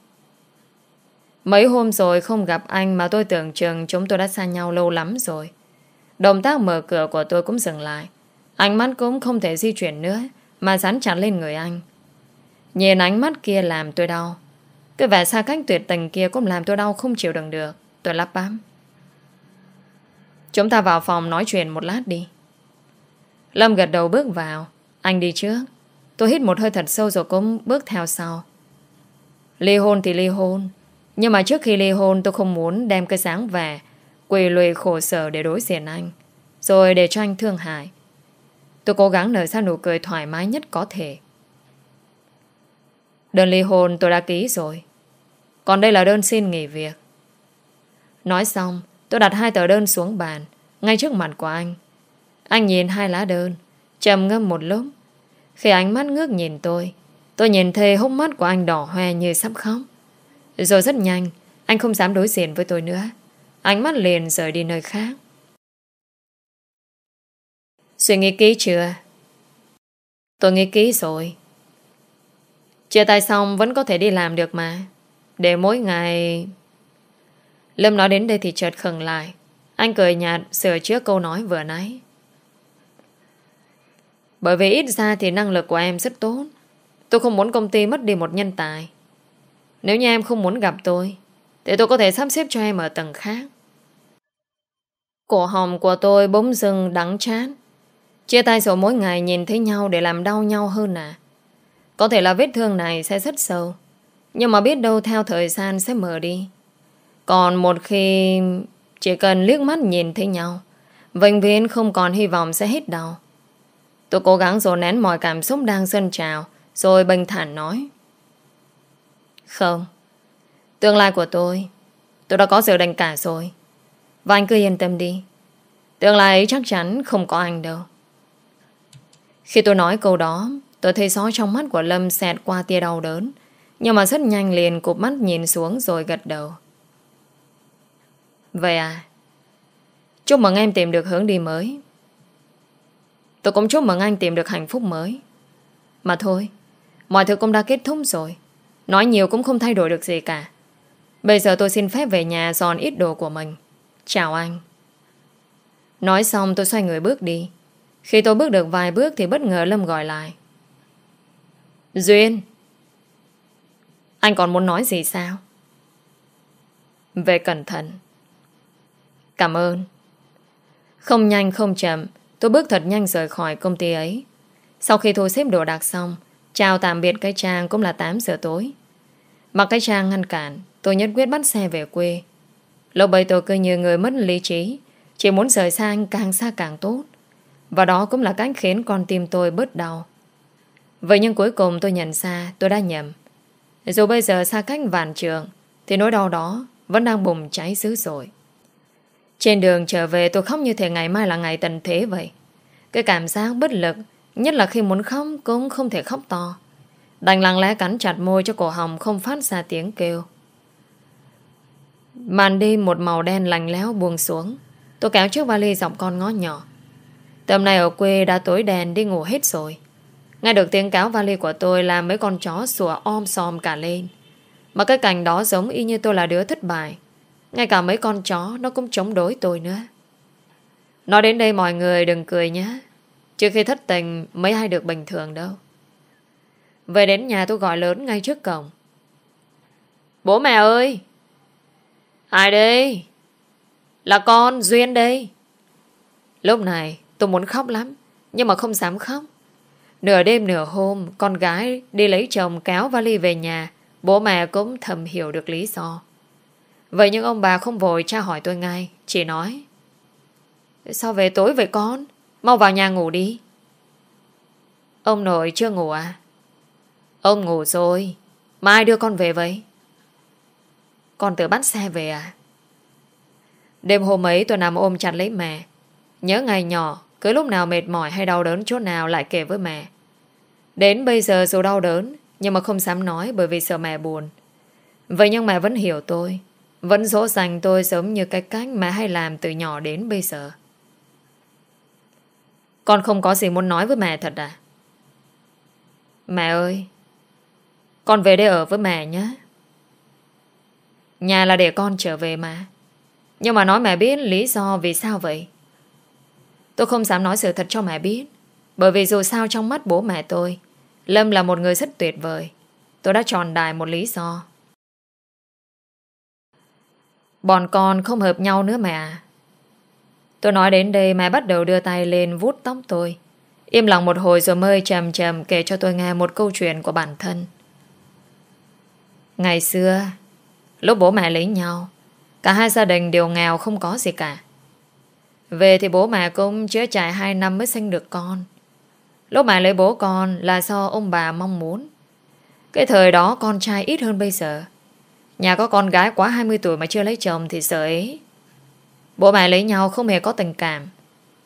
Mấy hôm rồi không gặp anh Mà tôi tưởng chừng chúng tôi đã xa nhau lâu lắm rồi. Động tác mở cửa của tôi cũng dừng lại. Ánh mắt cũng không thể di chuyển nữa, Mà dán chặt lên người anh. Nhìn ánh mắt kia làm tôi đau. Cái vẻ xa cách tuyệt tình kia Cũng làm tôi đau không chịu đựng được. Tôi lắp bám Chúng ta vào phòng nói chuyện một lát đi. Lâm gật đầu bước vào. Anh đi trước. Tôi hít một hơi thật sâu rồi cũng bước theo sau. Ly hôn thì ly hôn. Nhưng mà trước khi ly hôn, tôi không muốn đem cái sáng về Quỳ lùi khổ sở để đối diện anh. Rồi để cho anh thương hại. Tôi cố gắng nở ra nụ cười thoải mái nhất có thể. Đơn ly hôn tôi đã ký rồi. Còn đây là đơn xin nghỉ việc. Nói xong, Tôi đặt hai tờ đơn xuống bàn, Ngay trước mặt của anh. Anh nhìn hai lá đơn, trầm ngâm một lúc. Khi ánh mắt ngước nhìn tôi Tôi nhìn thấy hốc mắt của anh đỏ hoe như sắp khóc. Rồi rất nhanh, Anh không dám đối diện với tôi nữa. Ánh mắt liền rời đi nơi khác. Suy nghĩ kỹ chưa? Tôi nghĩ kỹ rồi. Chia tay xong vẫn có thể đi làm được mà. Để mỗi ngày Lâm nói đến đây thì chợt khừng lại. Anh cười nhạt sửa trước câu nói vừa nãy bởi vì ít ra thì năng lực của em rất tốt Tôi không muốn công ty mất đi một nhân tài. Nếu như em không muốn gặp tôi, thì tôi có thể sắp xếp cho em ở tầng khác. Cổ hồng của tôi bỗng dưng đắng chát. Chia tay rồi mỗi ngày nhìn thấy nhau để làm đau nhau hơn à. Có thể là vết thương này sẽ rất sâu. Nhưng mà biết đâu theo thời gian sẽ mở đi. Còn một khi chỉ cần liếc mắt nhìn thấy nhau, vĩnh viễn không còn hy vọng sẽ hết đau. Tôi cố gắng dồn nén mọi cảm xúc đang sân trào, rồi bình thản nói. Không, tương lai của tôi, tôi đã có dự định cả rồi. Và anh cứ yên tâm đi. Tương lai ấy chắc chắn không có anh đâu. Khi tôi nói câu đó, tôi thấy gió trong mắt của Lâm xẹt qua tia đau đớn. Nhưng mà rất nhanh liền cụp mắt nhìn xuống rồi gật đầu. Vậy à, chúc mừng em tìm được hướng đi mới. Tôi cũng chúc mừng anh tìm được hạnh phúc mới. Mà thôi, mọi thứ cũng đã kết thúc rồi. Nói nhiều cũng không thay đổi được gì cả. Bây giờ tôi xin phép về nhà dọn ít đồ của mình. Chào anh. Nói xong tôi xoay người bước đi. Khi tôi bước được vài bước thì bất ngờ Lâm gọi lại. Duyên! Anh còn muốn nói gì sao? Về cẩn thận. Cảm ơn. Không nhanh không chậm, tôi bước thật nhanh rời khỏi công ty ấy. Sau khi thu xếp đồ đạc xong, chào tạm biệt cái trang cũng là 8 giờ tối. Mặc cái trang ngăn cản, tôi nhất quyết bắt xe về quê. Lúc bấy tôi cứ như người mất lý trí, chỉ muốn rời xa anh càng xa càng tốt. Và đó cũng là cách khiến con tim tôi bớt đau. Vậy nhưng cuối cùng tôi nhận ra tôi đã nhầm. Dù bây giờ xa cách vạn trường, thì nỗi đau đó vẫn đang bùng cháy dữ dội. Trên đường trở về tôi khóc như thể ngày mai là ngày tận thế vậy. Cái cảm giác bất lực, nhất là khi muốn khóc cũng không thể khóc to. Đành lặng lẽ cắn chặt môi cho cổ họng không phát ra tiếng kêu. Màn đêm một màu đen lành léo buông xuống. Tôi kéo chiếc vali dọc con ngó nhỏ. Tầm này ở quê đã tối đèn đi ngủ hết rồi. Nghe được tiếng cáo vali của tôi là mấy con chó sủa om sòm cả lên. Mà cái cảnh đó giống y như tôi là đứa thất bại. Ngay cả mấy con chó nó cũng chống đối tôi nữa. Nói đến đây mọi người đừng cười nhé. Trước khi thất tình mấy ai được bình thường đâu. Về đến nhà tôi gọi lớn ngay trước cổng. Bố mẹ ơi! Ai đây? Là con Duyên đây. Lúc này tôi muốn khóc lắm, nhưng mà không dám khóc. Nửa đêm nửa hôm, con gái đi lấy chồng kéo vali về nhà, bố mẹ cũng thầm hiểu được lý do. Vậy nhưng ông bà không vội tra hỏi tôi ngay, chỉ nói. Sao về tối vậy con? Mau vào nhà ngủ đi. Ông nội chưa ngủ à? Ông ngủ rồi, mai đưa con về vậy? Con tự bắt xe về à? Đêm hôm ấy tôi nằm ôm chặt lấy mẹ. Nhớ ngày nhỏ, cứ lúc nào mệt mỏi hay đau đớn chỗ nào lại kể với mẹ. Đến bây giờ dù đau đớn, nhưng mà không dám nói bởi vì sợ mẹ buồn. Vậy nhưng mẹ vẫn hiểu tôi, vẫn dỗ dành tôi giống như cái cách mẹ hay làm từ nhỏ đến bây giờ. Con không có gì muốn nói với mẹ thật à? Mẹ ơi, con về đây ở với mẹ nhé. Nhà là để con trở về mà. Nhưng mà nói mẹ biết lý do vì sao vậy. Tôi không dám nói sự thật cho mẹ biết. Bởi vì dù sao trong mắt bố mẹ tôi, Lâm là một người rất tuyệt vời. Tôi đã tròn đài một lý do. Bọn con không hợp nhau nữa mẹ Tôi nói đến đây mẹ bắt đầu đưa tay lên vút tóc tôi. Im lặng một hồi rồi mới chầm chầm kể cho tôi nghe một câu chuyện của bản thân. Ngày xưa, lúc bố mẹ lấy nhau, cả hai gia đình đều nghèo không có gì cả. Về thì bố mẹ cũng chữa chạy hai năm mới sinh được con. Lúc mẹ lấy bố con là do ông bà mong muốn. Cái thời đó con trai ít hơn bây giờ. Nhà có con gái quá 20 tuổi mà chưa lấy chồng thì sợ ấy. Bố mẹ lấy nhau không hề có tình cảm.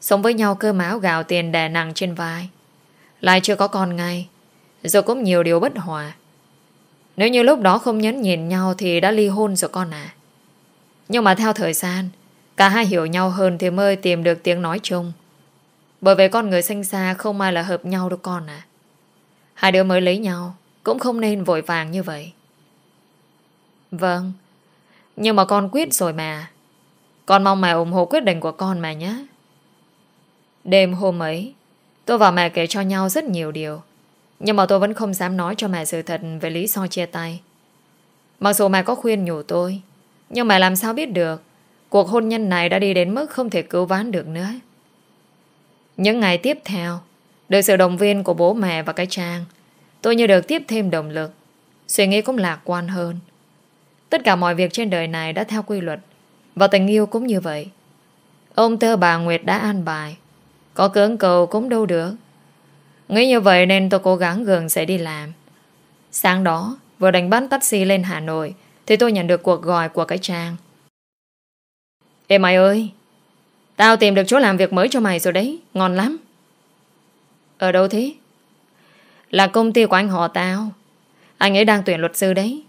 Sống với nhau cơ máu gạo tiền đè nặng trên vai. Lại chưa có con ngay. Rồi cũng nhiều điều bất hòa. Nếu như lúc đó không nhấn nhìn nhau thì đã ly hôn rồi con à. Nhưng mà theo thời gian, cả hai hiểu nhau hơn thì mới tìm được tiếng nói chung. Bởi vì con người sinh ra không ai là hợp nhau đâu con à. Hai đứa mới lấy nhau, cũng không nên vội vàng như vậy. Vâng, nhưng mà con quyết rồi mà. Con mong mẹ ủng hộ quyết định của con mà nhé. Đêm hôm ấy, tôi và mẹ kể cho nhau rất nhiều điều. Nhưng mà tôi vẫn không dám nói cho mẹ sự thật Về lý do chia tay Mặc dù mẹ có khuyên nhủ tôi Nhưng mà làm sao biết được Cuộc hôn nhân này đã đi đến mức không thể cứu vãn được nữa Những ngày tiếp theo Được sự động viên của bố mẹ và cái trang Tôi như được tiếp thêm động lực Suy nghĩ cũng lạc quan hơn Tất cả mọi việc trên đời này đã theo quy luật, Và tình yêu cũng như vậy. Ông tơ bà Nguyệt đã an bài, Có cưỡng cầu cũng đâu được. Nghĩ như vậy nên tôi cố gắng gường sẽ đi làm. Sáng đó, Vừa đánh bắt taxi lên Hà Nội, Thì tôi nhận được cuộc gọi của cái trang. Ê mày ơi, Tao tìm được chỗ làm việc mới cho mày rồi đấy, Ngon lắm. Ở đâu thế? Là công ty của anh họ tao. Anh ấy đang tuyển luật sư đấy.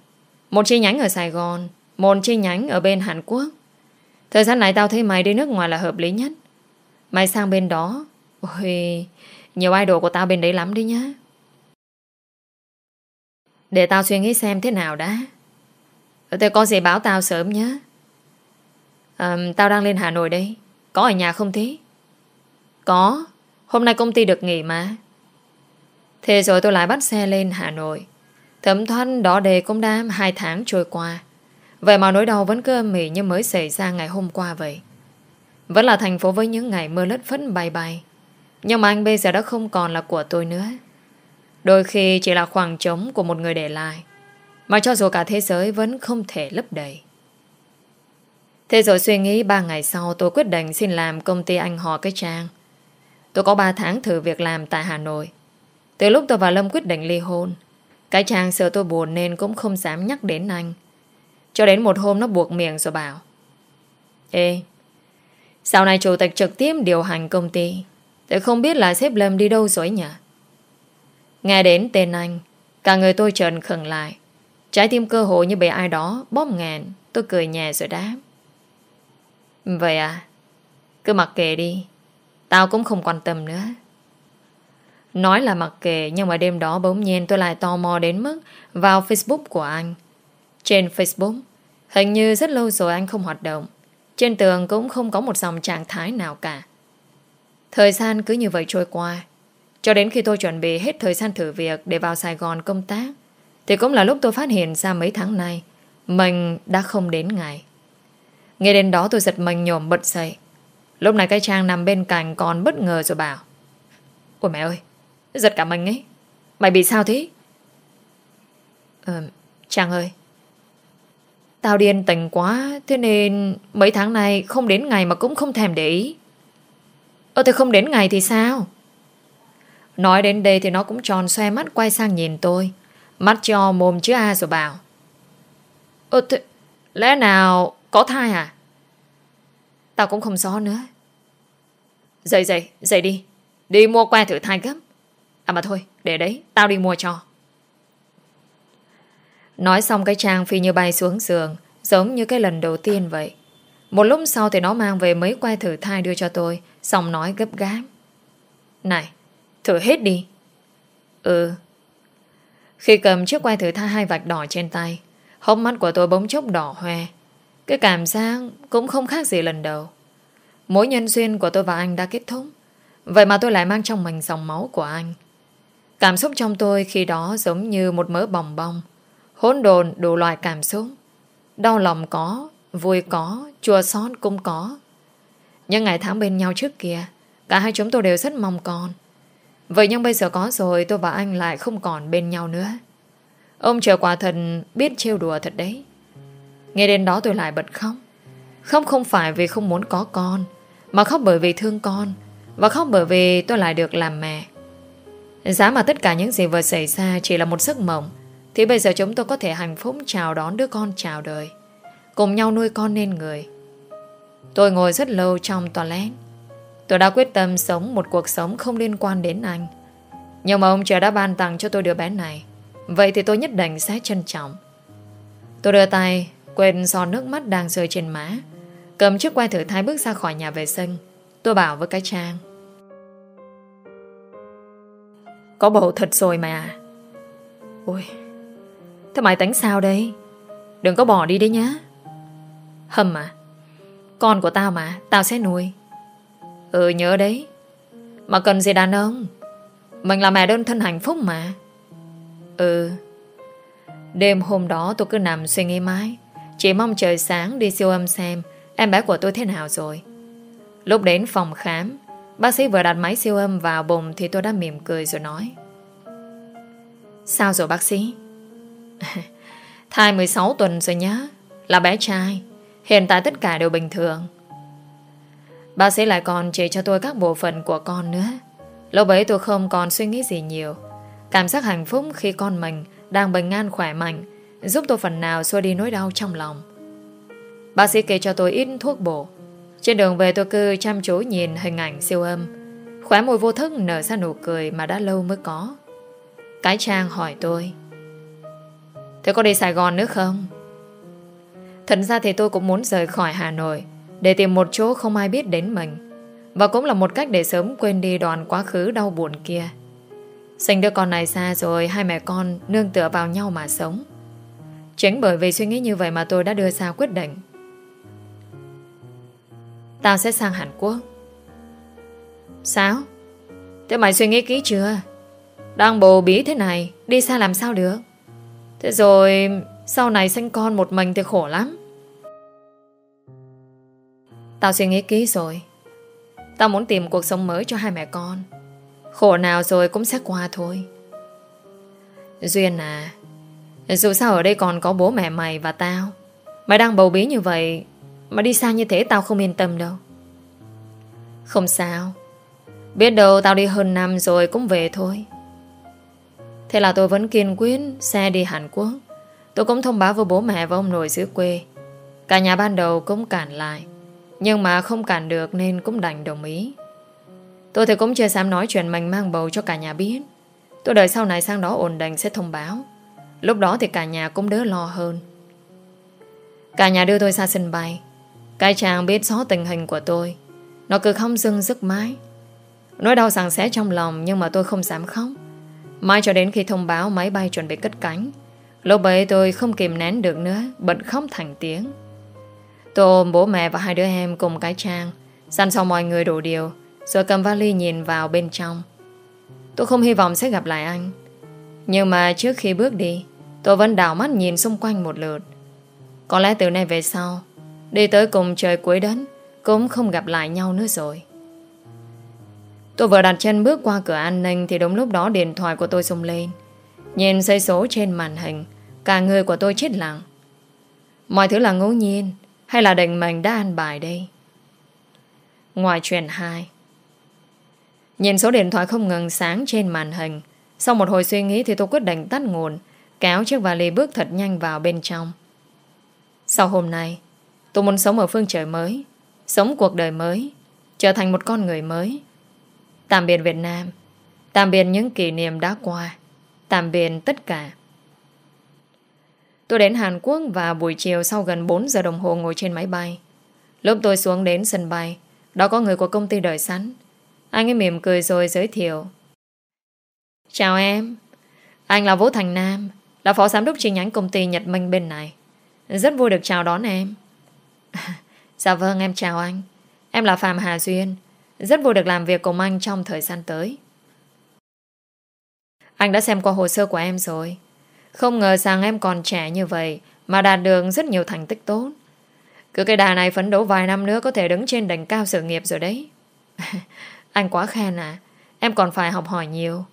Một chi nhánh ở Sài Gòn Một chi nhánh ở bên Hàn Quốc. Thời gian này tao thấy mày đi nước ngoài là hợp lý nhất. Mày sang bên đó Ôi Nhiều idol của tao bên đấy lắm đấy nhá. Để tao suy nghĩ xem thế nào đã. Ờ, thế có gì báo tao sớm nhé à, Tao đang lên Hà Nội đây. Có ở nhà không thế? Có. Hôm nay công ty được nghỉ mà. Thế rồi tôi lại bắt xe lên Hà Nội. Thấm thoăn đỏ đề cũng đã hai tháng trôi qua. Vậy mà nỗi đau vẫn cứ âm mỉ như mới xảy ra ngày hôm qua vậy. Vẫn là thành phố với những ngày mưa lất phất bay bay. Nhưng mà anh bây giờ đã không còn là của tôi nữa. Đôi khi chỉ là khoảng trống của một người để lại. Mà cho dù cả thế giới vẫn không thể lấp đầy. Thế rồi suy nghĩ ba ngày sau tôi quyết định xin làm công ty anh họ cái trang. Tôi có 3 tháng thử việc làm tại Hà Nội. Từ lúc tôi và Lâm quyết định ly hôn, cái chàng sợ tôi buồn nên cũng không dám nhắc đến anh. Cho đến một hôm nó buộc miệng rồi bảo, Ê, Sau này chủ tịch trực tiếp điều hành công ty, Tôi không biết là sếp Lâm đi đâu rồi nhỉ? Nghe đến tên anh, Cả người tôi trần khẩn lại. Trái tim cơ hội như bị ai đó bóp ngàn Tôi cười nhẹ rồi đáp, Vậy à Cứ mặc kệ đi, Tao cũng không quan tâm nữa. Nói là mặc kệ, Nhưng mà đêm đó bỗng nhiên tôi lại tò mò đến mức Vào Facebook của anh. Trên Facebook, Hình như rất lâu rồi anh không hoạt động. Trên tường cũng không có một dòng trạng thái nào cả. Thời gian cứ như vậy trôi qua. Cho đến khi tôi chuẩn bị hết thời gian thử việc Để vào Sài Gòn công tác, Thì cũng là lúc tôi phát hiện ra mấy tháng nay, Mình đã không đến ngày. Nghe đến đó tôi giật mình nhổm bật dậy. Lúc này cái Trang nằm bên cạnh còn bất ngờ rồi bảo, Ôi mẹ ơi Giật cả mình ấy. Mày bị sao thế? Ờ Trang ơi. Tao điên tình quá, Thế nên mấy tháng nay không đến ngày mà cũng không thèm để ý. Ờ thì không đến ngày thì sao? Nói đến đây thì nó cũng tròn xoe mắt quay sang nhìn tôi. Mắt cho mồm chứ a rồi bảo. Ờ thì Lẽ nào có thai à? Tao cũng không rõ nữa. Dậy dậy Dậy đi. Đi mua que thử thai gấp. À mà thôi, Để đấy, Tao đi mua cho. Nói xong cái trang phi như bay xuống giường, Giống như cái lần đầu tiên vậy. Một lúc sau thì nó mang về mấy que thử thai đưa cho tôi, Xong nói gấp gáp. Này, Thử hết đi. Ừ. Khi cầm chiếc que thử thai hai vạch đỏ trên tay, Hốc mắt của tôi bỗng chốc đỏ hoe. Cái cảm giác cũng không khác gì lần đầu. Mối nhân duyên của tôi và anh đã kết thúc, Vậy mà tôi lại mang trong mình dòng máu của anh. Cảm xúc trong tôi khi đó giống như một mớ bòng bong. Hỗn đồn đủ loại cảm xúc. Đau lòng có, Vui có, Chua xót cũng có. Nhưng ngày tháng bên nhau trước kia, Cả hai chúng tôi đều rất mong con. Vậy nhưng bây giờ có rồi, Tôi và anh lại không còn bên nhau nữa. Ông trời quả thần biết trêu đùa thật đấy. Nghe đến đó tôi lại bật khóc. Khóc không phải vì không muốn có con, Mà khóc bởi vì thương con, Và khóc bởi vì tôi lại được làm mẹ. Giá mà tất cả những gì vừa xảy ra Chỉ là một giấc mộng, thì bây giờ chúng tôi có thể hạnh phúc chào đón đứa con chào đời, Cùng nhau nuôi con nên người. Tôi ngồi rất lâu trong toilet. Tôi đã quyết tâm sống một cuộc sống không liên quan đến anh. Nhưng mà ông trời đã ban tặng cho tôi đứa bé này. Vậy thì tôi nhất định sẽ trân trọng. Tôi đưa tay, Quên giọt nước mắt đang rơi trên má, Cầm chiếc que thử thai bước ra khỏi nhà vệ sinh. Tôi bảo với cái trang Có bầu thật rồi mà. Ôi, Thế mày tính sao đây? Đừng có bỏ đi đấy nhá. Hâm à Con của tao mà, Tao sẽ nuôi. Ừ nhớ đấy. Mà cần gì đàn ông? Mình là mẹ đơn thân hạnh phúc mà. Ừ. Đêm hôm đó tôi cứ nằm suy nghĩ mãi. Chỉ mong trời sáng đi siêu âm xem Em bé của tôi thế nào rồi. Lúc đến phòng khám Bác sĩ vừa đặt máy siêu âm vào bụng Thì tôi đã mỉm cười rồi nói. Sao rồi bác sĩ? Thai 16 tuần rồi nhá, Là bé trai, Hiện tại tất cả đều bình thường. Bác sĩ lại còn chỉ cho tôi các bộ phận của con nữa. Lúc ấy tôi không còn suy nghĩ gì nhiều. Cảm giác hạnh phúc khi con mình Đang bình an khỏe mạnh Giúp tôi phần nào xua đi nỗi đau trong lòng. Bác sĩ kê cho tôi ít thuốc bổ. Trên đường về tôi cứ chăm chú nhìn hình ảnh siêu âm. Khóe môi vô thức nở ra nụ cười Mà đã lâu mới có. Cái Trang hỏi tôi, Thế có đi Sài Gòn nữa không? Thật ra thì tôi cũng muốn rời khỏi Hà Nội Để tìm một chỗ không ai biết đến mình, Và cũng là một cách để sớm quên đi đoàn quá khứ đau buồn kia. Sinh đứa con này xa rồi, Hai mẹ con nương tựa vào nhau mà sống. Chính bởi vì suy nghĩ như vậy Mà tôi đã đưa ra quyết định. Tao sẽ sang Hàn Quốc. Sao? Thế mày suy nghĩ kỹ chưa? Đang bồ bí thế này, Đi xa làm sao được? Thế rồi, sau này sinh con một mình thì khổ lắm. Tao suy nghĩ kỹ rồi. Tao muốn tìm cuộc sống mới cho hai mẹ con. Khổ nào rồi cũng sẽ qua thôi. Duyên à Dù sao ở đây còn có bố mẹ mày và tao. Mày đang bầu bí như vậy mà đi xa như thế tao không yên tâm đâu. Không sao. Biết đâu tao đi hơn năm rồi cũng về thôi. Thế là tôi vẫn kiên quyết Xe đi Hàn Quốc. Tôi cũng thông báo với bố mẹ và ông nội dưới quê. Cả nhà ban đầu cũng cản lại. Nhưng mà không cản được Nên cũng đành đồng ý. Tôi thì cũng chưa dám nói chuyện mình mang bầu cho cả nhà biết. Tôi đợi sau này sang đó ổn định sẽ thông báo. Lúc đó thì cả nhà cũng đỡ lo hơn. Cả nhà đưa tôi ra sân bay. Cái chàng biết rõ tình hình của tôi. Nó cứ không dưng dứt mãi. Nói đau rằng sẽ trong lòng Nhưng mà tôi không dám khóc. Mai cho đến khi thông báo máy bay chuẩn bị cất cánh, Lúc ấy tôi không kìm nén được nữa, Bật khóc thành tiếng. Tôi ôm bố mẹ và hai đứa em cùng cái trang Săn xong mọi người đủ điều, Rồi cầm vali nhìn vào bên trong. Tôi không hy vọng sẽ gặp lại anh. Nhưng mà trước khi bước đi, Tôi vẫn đảo mắt nhìn xung quanh một lượt. Có lẽ từ nay về sau Đi tới cùng trời cuối đất Cũng không gặp lại nhau nữa rồi. Tôi vừa đặt chân bước qua cửa an ninh Thì đúng lúc đó điện thoại của tôi rung lên. Nhìn dây số trên màn hình, Cả người của tôi chết lặng. Mọi thứ là ngẫu nhiên, Hay là định mình đã ăn bài đây? Ngoài chuyện 2 Nhìn số điện thoại không ngừng sáng trên màn hình, Sau một hồi suy nghĩ Thì tôi quyết định tắt nguồn, Kéo chiếc vali bước thật nhanh vào bên trong. Sau hôm nay Tôi muốn sống ở phương trời mới Sống cuộc đời mới Trở thành một con người mới Tạm biệt Việt Nam Tạm biệt những kỷ niệm đã qua Tạm biệt tất cả Tôi đến Hàn Quốc vào buổi chiều sau gần 4 giờ đồng hồ ngồi trên máy bay. Lúc tôi xuống đến sân bay, đó có người của công ty đợi sẵn. Anh ấy mỉm cười rồi giới thiệu. Chào em, anh là Vũ Thành Nam, là phó giám đốc chi nhánh công ty Nhật Minh bên này. Rất vui được chào đón em. dạ vâng, em chào anh. Em là Phạm Hà Duyên, rất vui được làm việc cùng anh trong thời gian tới. Anh đã xem qua hồ sơ của em rồi. Không ngờ rằng em còn trẻ như vậy mà đạt được rất nhiều thành tích tốt. Cứ cái đà này phấn đấu vài năm nữa có thể đứng trên đỉnh cao sự nghiệp rồi đấy. anh quá khen à. Em còn phải học hỏi nhiều.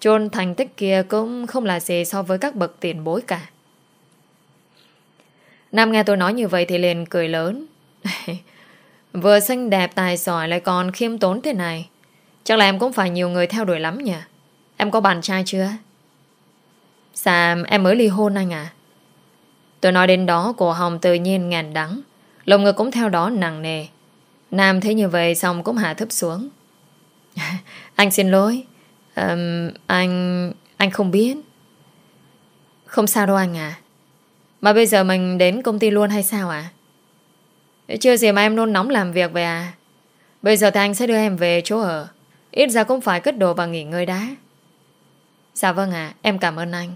Chôn thành tích kia cũng không là gì so với các bậc tiền bối cả. Nam nghe tôi nói như vậy thì liền cười lớn. Vừa xinh đẹp tài giỏi lại còn khiêm tốn thế này. Chắc là em cũng phải nhiều người theo đuổi lắm nhỉ? Em có bạn trai chưa? Sao em mới ly hôn anh à? Tôi nói đến đó cổ hồng tự nhiên ngàn đắng. Lồng ngực cũng theo đó nặng nề. Nam thấy như vậy xong cũng hạ thấp xuống. anh xin lỗi. Um, anh... anh không biết. Không sao đâu anh à. Mà bây giờ mình đến công ty luôn hay sao à? Chưa gì mà em nôn nóng làm việc về à? Bây giờ thì anh sẽ đưa em về chỗ ở. Ít ra cũng phải cất đồ và nghỉ ngơi đã. Dạ vâng ạ, em cảm ơn anh.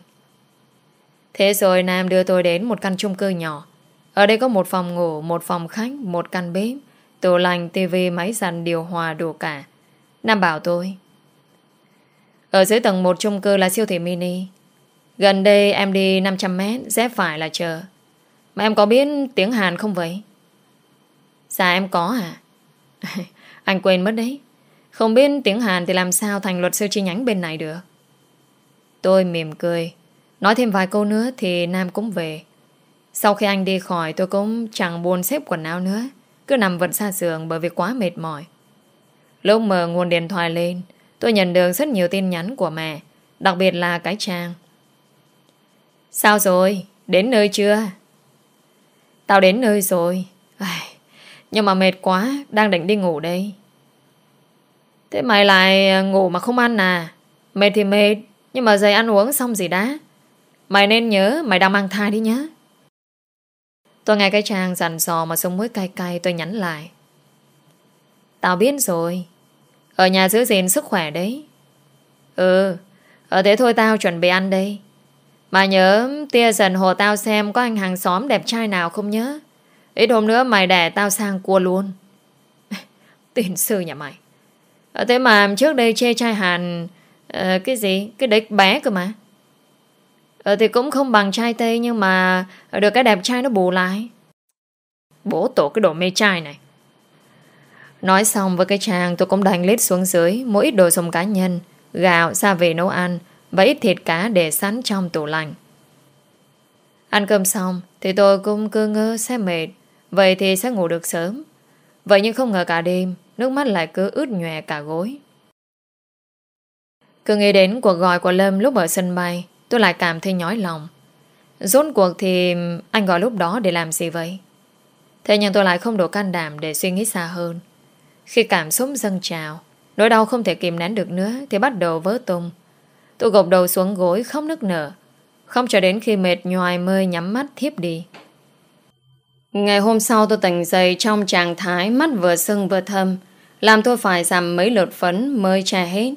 Thế rồi Nam đưa tôi đến một căn chung cư nhỏ. Ở đây có một phòng ngủ, một phòng khách, một căn bếp, tủ lạnh, tivi, máy giặt, điều hòa, đủ cả. Nam bảo tôi. Ở dưới tầng một chung cư là siêu thị mini. Gần đây em đi 500 mét dép phải là chờ. Mà em có biết tiếng Hàn không vậy? Dạ em có à? Anh quên mất đấy. Không biết tiếng Hàn thì làm sao thành luật sư chi nhánh bên này được. Tôi mỉm cười. Nói thêm vài câu nữa thì Nam cũng về. Sau khi anh đi khỏi tôi cũng chẳng buồn xếp quần áo nữa. Cứ nằm vật xa giường bởi vì quá mệt mỏi. Lúc mở nguồn điện thoại lên, tôi nhận được rất nhiều tin nhắn của mẹ, đặc biệt là cái trang. Sao rồi? Đến nơi chưa? Tao đến nơi rồi. Ai, nhưng mà mệt quá, đang định đi ngủ đây. Thế mày lại à, ngủ mà không ăn à? Mệt thì mệt, nhưng mà dậy ăn uống xong gì đã. Mày nên nhớ mày đang mang thai đi nhá. Tôi nghe cái chàng dặn dò mà sống mũi cay cay tôi nhắn lại. Tao biết rồi. Ở nhà giữ gìn sức khỏe đấy. Ừ, ở thế thôi tao chuẩn bị ăn đây. Mà nhớ tia dần hồ tao xem có anh hàng xóm đẹp trai nào không nhớ. Ít hôm nữa mày đẻ tao sang cua luôn. Tiền sư nhà mày. Ở thế mà trước đây chê trai Hàn uh, cái gì? Cái đấy bé cơ mà. Ờ thì cũng không bằng trai Tây nhưng mà được cái đẹp trai nó bù lại. Bố tổ cái đồ mê trai này. Nói xong với cái trang tôi cũng đành lít xuống dưới mỗi ít đồ dùng cá nhân, gạo, gia vị nấu ăn và ít thịt cá để sẵn trong tủ lạnh. Ăn cơm xong thì tôi cũng cơ ngơ sẽ mệt, vậy thì sẽ ngủ được sớm. Vậy nhưng không ngờ cả đêm, nước mắt lại cứ ướt nhòe cả gối. Cứ nghĩ đến cuộc gọi của Lâm lúc ở sân bay, tôi lại cảm thấy nhói lòng. Rốt cuộc thì anh gọi lúc đó để làm gì vậy? Thế nhưng tôi lại không đủ can đảm để suy nghĩ xa hơn. Khi cảm xúc dâng trào, nỗi đau không thể kìm nén được nữa thì bắt đầu vỡ tung. Tôi gục đầu xuống gối không nức nở, không cho đến khi mệt nhoài mơi nhắm mắt thiếp đi. Ngày hôm sau tôi tỉnh dậy trong trạng thái mắt vừa sưng vừa thâm, làm tôi phải giảm mấy lượt phấn mới che hết.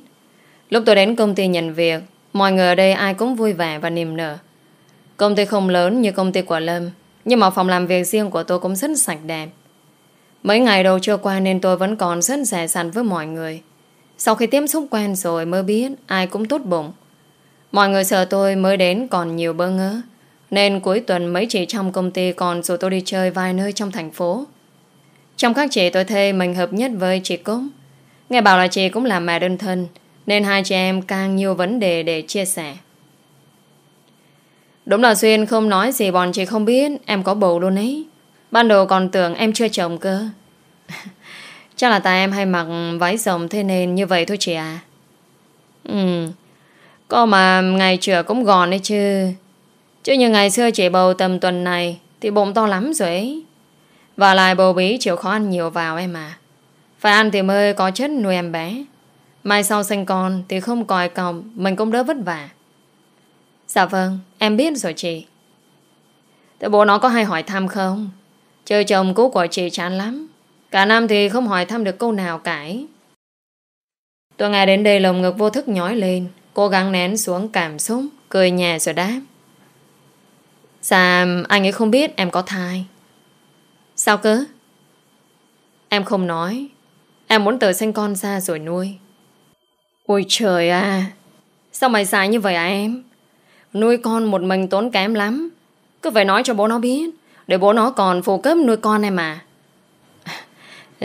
Lúc tôi đến công ty nhận việc, mọi người ở đây ai cũng vui vẻ và niềm nở. Công ty không lớn như công ty của Lâm, nhưng mà phòng làm việc riêng của tôi cũng rất sạch đẹp. Mấy ngày đầu trôi qua nên tôi vẫn còn rất rẻ sẵn với mọi người. Sau khi tiếp xúc quen rồi mới biết ai cũng tốt bụng. Mọi người sợ tôi mới đến còn nhiều bơ ngỡ. Nên cuối tuần mấy chị trong công ty còn rủ tôi đi chơi vài nơi trong thành phố. Trong các chị tôi thê mình hợp nhất với chị Cúc. Nghe bảo là chị cũng là mẹ đơn thân, nên hai chị em càng nhiều vấn đề để chia sẻ. Đúng là Duyên không nói gì bọn chị không biết, em có bầu luôn ấy. Ban đầu còn tưởng em chưa chồng cơ Chắc là tại em hay mặc váy rồng thế nên như vậy thôi chị à Ừ. Có mà ngày trưa cũng gòn đấy chứ. Chứ như ngày xưa chị bầu tầm tuần này Thì bụng to lắm rồi ấy. Và lại bầu bí chịu khó ăn nhiều vào em à Phải ăn thì mới có chất nuôi em bé. Mai sau sinh con Thì không còi còng, Mình cũng đỡ vất vả. Dạ vâng Em biết rồi chị. Thế bố nó có hay hỏi thăm không? Chơi chồng cũ của chị chán lắm. Cả năm thì không hỏi thăm được câu nào cả Tôi nghe đến đây lồng ngực vô thức nhói lên, Cố gắng nén xuống cảm xúc, Cười nhẹ rồi đáp. Dạ anh ấy không biết em có thai. Sao cơ? Em không nói. Em muốn tự sinh con ra rồi nuôi. Ôi trời à Sao mày xài như vậy à em? Nuôi con một mình tốn kém lắm. Cứ phải nói cho bố nó biết. Để bố nó còn phụ cấp nuôi con em à.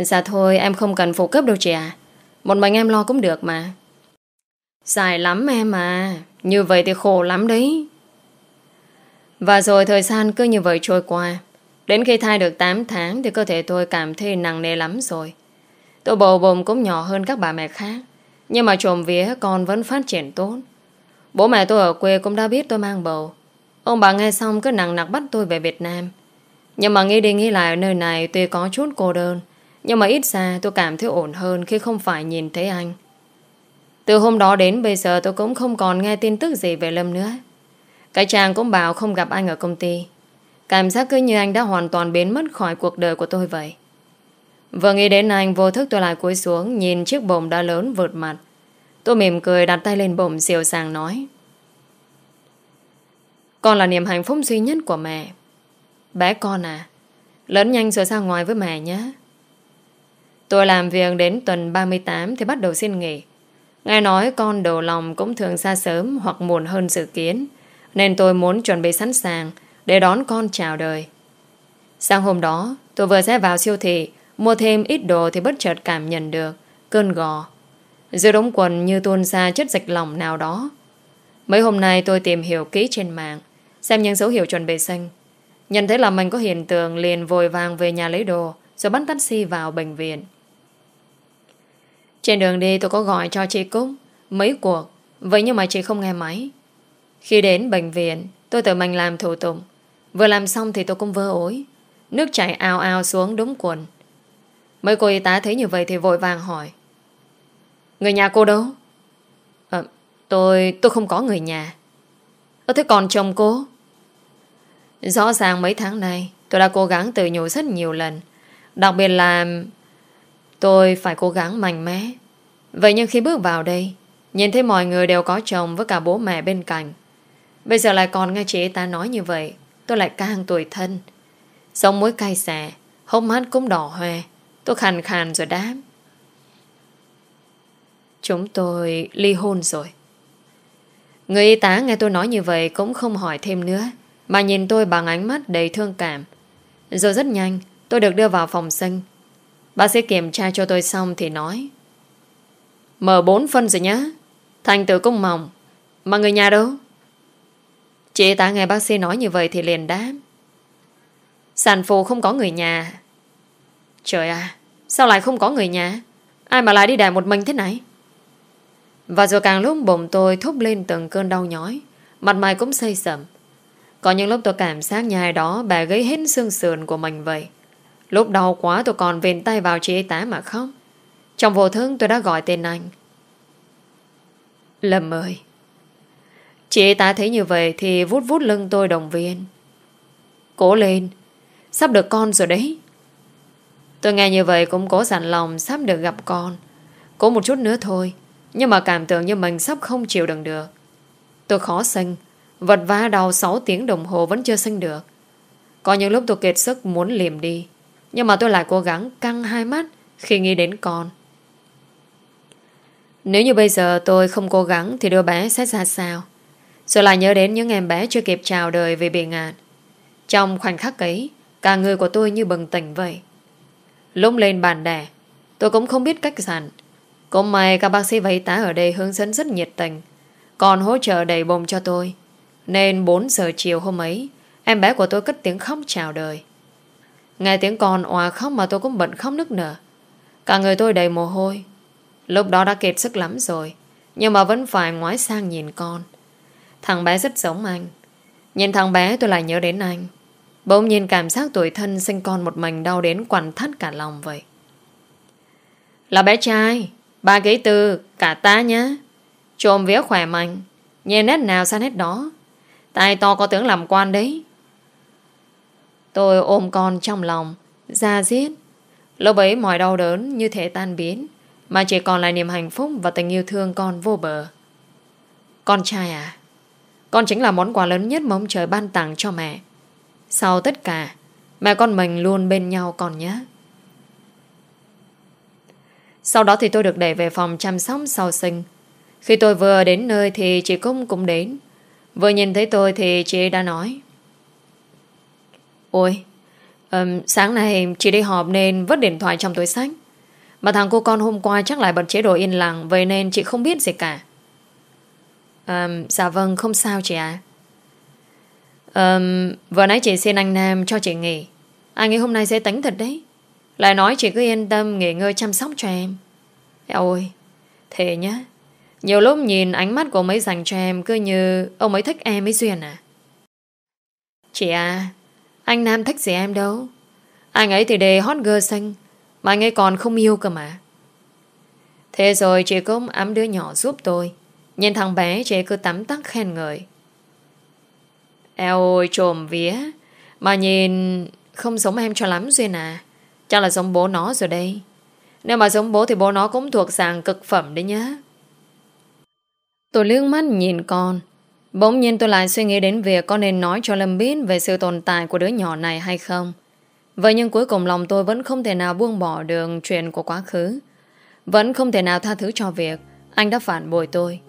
Dạ thôi em không cần phụ cấp đâu chị à Một mình em lo cũng được mà. Dài lắm em à. Như vậy thì khổ lắm đấy. Và rồi thời gian cứ như vậy trôi qua. Đến khi thai được 8 tháng Thì cơ thể tôi cảm thấy nặng nề lắm rồi. Tôi bầu bồm cũng nhỏ hơn các bà mẹ khác. Nhưng mà trồm vía con vẫn phát triển tốt. Bố mẹ tôi ở quê cũng đã biết tôi mang bầu. Ông bà nghe xong cứ nặng nặc bắt tôi về Việt Nam. Nhưng mà nghĩ đi nghĩ lại ở nơi này tuy có chút cô đơn, nhưng mà ít ra tôi cảm thấy ổn hơn khi không phải nhìn thấy anh. Từ hôm đó đến bây giờ tôi cũng không còn nghe tin tức gì về Lâm nữa. Cái chàng cũng bảo không gặp anh ở công ty. Cảm giác cứ như anh đã hoàn toàn biến mất khỏi cuộc đời của tôi vậy. Vừa nghĩ đến anh, vô thức tôi lại cúi xuống, nhìn chiếc bồm đã lớn vượt mặt. Tôi mỉm cười đặt tay lên bồm siêu sàng nói. Con là niềm hạnh phúc duy nhất của mẹ. Bé con à Lớn nhanh rồi ra ngoài với mẹ nhé Tôi làm việc đến tuần 38 Thì bắt đầu xin nghỉ Nghe nói con đầu lòng cũng thường xa sớm hoặc muộn hơn dự kiến, nên tôi muốn chuẩn bị sẵn sàng để đón con chào đời. Sáng hôm đó, tôi vừa sẽ vào siêu thị, mua thêm ít đồ thì bất chợt cảm nhận được cơn gò. Giữa đống quần như tuôn ra chất dịch lòng nào đó. Mấy hôm nay tôi tìm hiểu kỹ trên mạng, xem những dấu hiệu chuẩn bị sinh. Nhận thấy là mình có hiện tượng liền vội vàng về nhà lấy đồ, rồi bắt taxi vào bệnh viện. Trên đường đi tôi có gọi cho chị Cúc mấy cuộc, vậy nhưng mà chị không nghe máy. Khi đến bệnh viện, tôi tự mình làm thủ tục. Vừa làm xong thì tôi cũng vơ ối. Nước chảy ao ao xuống đúng quần. Mấy cô y tá thấy như vậy thì vội vàng hỏi. Người nhà cô đâu? À, tôi, tôi không có người nhà. Ơ thế còn chồng cô? Rõ ràng mấy tháng nay tôi đã cố gắng tự nhủ rất nhiều lần. Đặc biệt là tôi phải cố gắng mạnh mẽ. Vậy nhưng khi bước vào đây, nhìn thấy mọi người đều có chồng với cả bố mẹ bên cạnh. Bây giờ lại còn nghe chị ta nói như vậy, tôi lại càng tuổi thân. Sống mối cay xè hốc mắt cũng đỏ hoe. Tôi khàn khàn rồi đáp. Chúng tôi ly hôn rồi. Người y tá nghe tôi nói như vậy cũng không hỏi thêm nữa, mà nhìn tôi bằng ánh mắt đầy thương cảm. Rồi rất nhanh, tôi được đưa vào phòng sinh. Bác sĩ kiểm tra cho tôi xong thì nói Mở bốn phân rồi nhá. Thành tử cung mỏng. Mà người nhà đâu? Chị ta nghe bác sĩ nói như vậy thì liền đáp. Sản phụ không có người nhà. Trời à Sao lại không có người nhà? Ai mà lại đi đẻ một mình thế này? Và rồi càng lúc bụng tôi thúc lên từng cơn đau nhói, Mặt mày cũng xây sầm Có những lúc tôi cảm giác như ai đó bè gây hết xương sườn của mình vậy. Lúc đau quá tôi còn vền tay vào chị y tá mà khóc. Trong vô thức tôi đã gọi tên anh. Lâm ơi, Chị ta thấy như vậy Thì vút vút lưng tôi đồng viên. Cố lên, Sắp được con rồi đấy. Tôi nghe như vậy cũng cố dặn lòng Sắp được gặp con. Cố một chút nữa thôi, Nhưng mà cảm tưởng như mình sắp không chịu đựng được. Tôi khó sinh, Vật vã đau 6 tiếng đồng hồ vẫn chưa sinh được. Có những lúc tôi kiệt sức muốn liềm đi, Nhưng mà tôi lại cố gắng căng hai mắt Khi nghĩ đến con. Nếu như bây giờ tôi không cố gắng Thì đứa bé sẽ ra sao? Rồi lại nhớ đến những em bé chưa kịp chào đời Vì bị ngạt. Trong khoảnh khắc ấy, Cả người của tôi như bừng tỉnh vậy. Lúc lên bàn đẻ, Tôi cũng không biết cách dặn. Cũng may các bác sĩ và y tá ở đây hướng dẫn rất nhiệt tình, Còn hỗ trợ đầy bồng cho tôi. Nên 4 giờ chiều hôm ấy, Em bé của tôi cất tiếng khóc chào đời. Nghe tiếng con òa khóc mà tôi cũng bận khóc nức nở. Cả người tôi đầy mồ hôi Lúc đó đã kiệt sức lắm rồi Nhưng mà vẫn phải ngoái sang nhìn con Thằng bé rất giống anh Nhìn thằng bé tôi lại nhớ đến anh Bỗng nhiên cảm giác tuổi thân sinh con một mình đau đến quằn thắt cả lòng vậy. Là bé trai, ba ký tư, cả ta nhá. Trồm vía khỏe mạnh, nhìn nét nào sang hết đó. Tài to có tướng làm quan đấy. Tôi ôm con trong lòng, ra giết. Lúc ấy mọi đau đớn như thể tan biến, mà chỉ còn lại niềm hạnh phúc và tình yêu thương con vô bờ. Con trai à, con chính là món quà lớn nhất mà ông trời ban tặng cho mẹ. Sau tất cả Mẹ con mình luôn bên nhau còn nhé. Sau đó thì tôi được đẩy về phòng chăm sóc sau sinh. Khi tôi vừa đến nơi thì chị Cung cũng đến. Vừa nhìn thấy tôi thì chị đã nói. Ôi um, Sáng nay chị đi họp nên vứt điện thoại trong túi sách. Mà thằng cô con hôm qua chắc lại bật chế độ yên lặng Vậy nên chị không biết gì cả. À, Dạ vâng không sao chị ạ. Vừa nãy chị xin anh Nam cho chị nghỉ. Anh ấy hôm nay sẽ tính thật đấy. Lại nói chị cứ yên tâm nghỉ ngơi chăm sóc cho em. Ôi Thế nhá. Nhiều lúc nhìn ánh mắt của mấy dành cho em Cứ như ông ấy thích em ấy Duyên à. Chị à Anh Nam thích gì em đâu? Anh ấy thì đề hot girl xanh mà anh ấy còn không yêu cơ mà. Thế rồi chị cũng ấm đứa nhỏ giúp tôi. Nhìn thằng bé, chị cứ tắm tắc khen ngợi. Eo ôi trồm vía. Mà nhìn, không giống em cho lắm Duyên à. Chắc là giống bố nó rồi đây. Nếu mà giống bố thì bố nó cũng thuộc dạng cực phẩm đấy nhá. Tôi liếc mắt nhìn con. Bỗng nhiên tôi lại suy nghĩ đến việc có nên nói cho Lâm biết về sự tồn tại của đứa nhỏ này hay không. Vậy nhưng cuối cùng lòng tôi vẫn không thể nào buông bỏ được chuyện của quá khứ. Vẫn không thể nào tha thứ cho việc Anh đã phản bội tôi.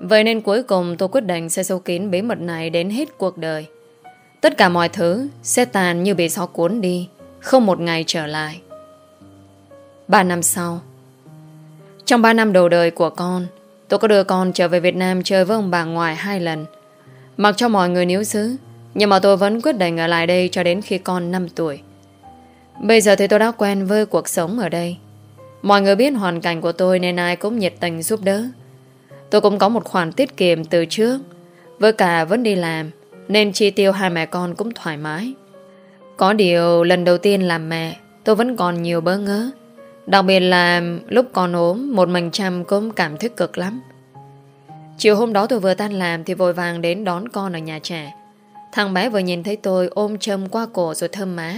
Vậy nên cuối cùng tôi quyết định sẽ sâu kín bí mật này đến hết cuộc đời. Tất cả mọi thứ sẽ tàn như bị gió cuốn đi, Không một ngày trở lại. Ba năm sau, Trong ba năm đầu đời của con, Tôi có đưa con trở về Việt Nam chơi với ông bà ngoại hai lần. Mặc cho mọi người níu xứ, Nhưng mà tôi vẫn quyết định ở lại đây cho đến khi con 5 tuổi. Bây giờ thì tôi đã quen với cuộc sống ở đây. Mọi người biết hoàn cảnh của tôi nên ai cũng nhiệt tình giúp đỡ. Tôi cũng có một khoản tiết kiệm từ trước. Với cả vẫn đi làm, Nên chi tiêu hai mẹ con cũng thoải mái. Có điều lần đầu tiên làm mẹ, Tôi vẫn còn nhiều bỡ ngỡ. Đặc biệt là lúc còn ốm, Một mình chăm cũng cảm thức cực lắm. Chiều hôm đó tôi vừa tan làm Thì vội vàng đến đón con ở nhà trẻ. Thằng bé vừa nhìn thấy tôi ôm châm qua cổ rồi thơm má.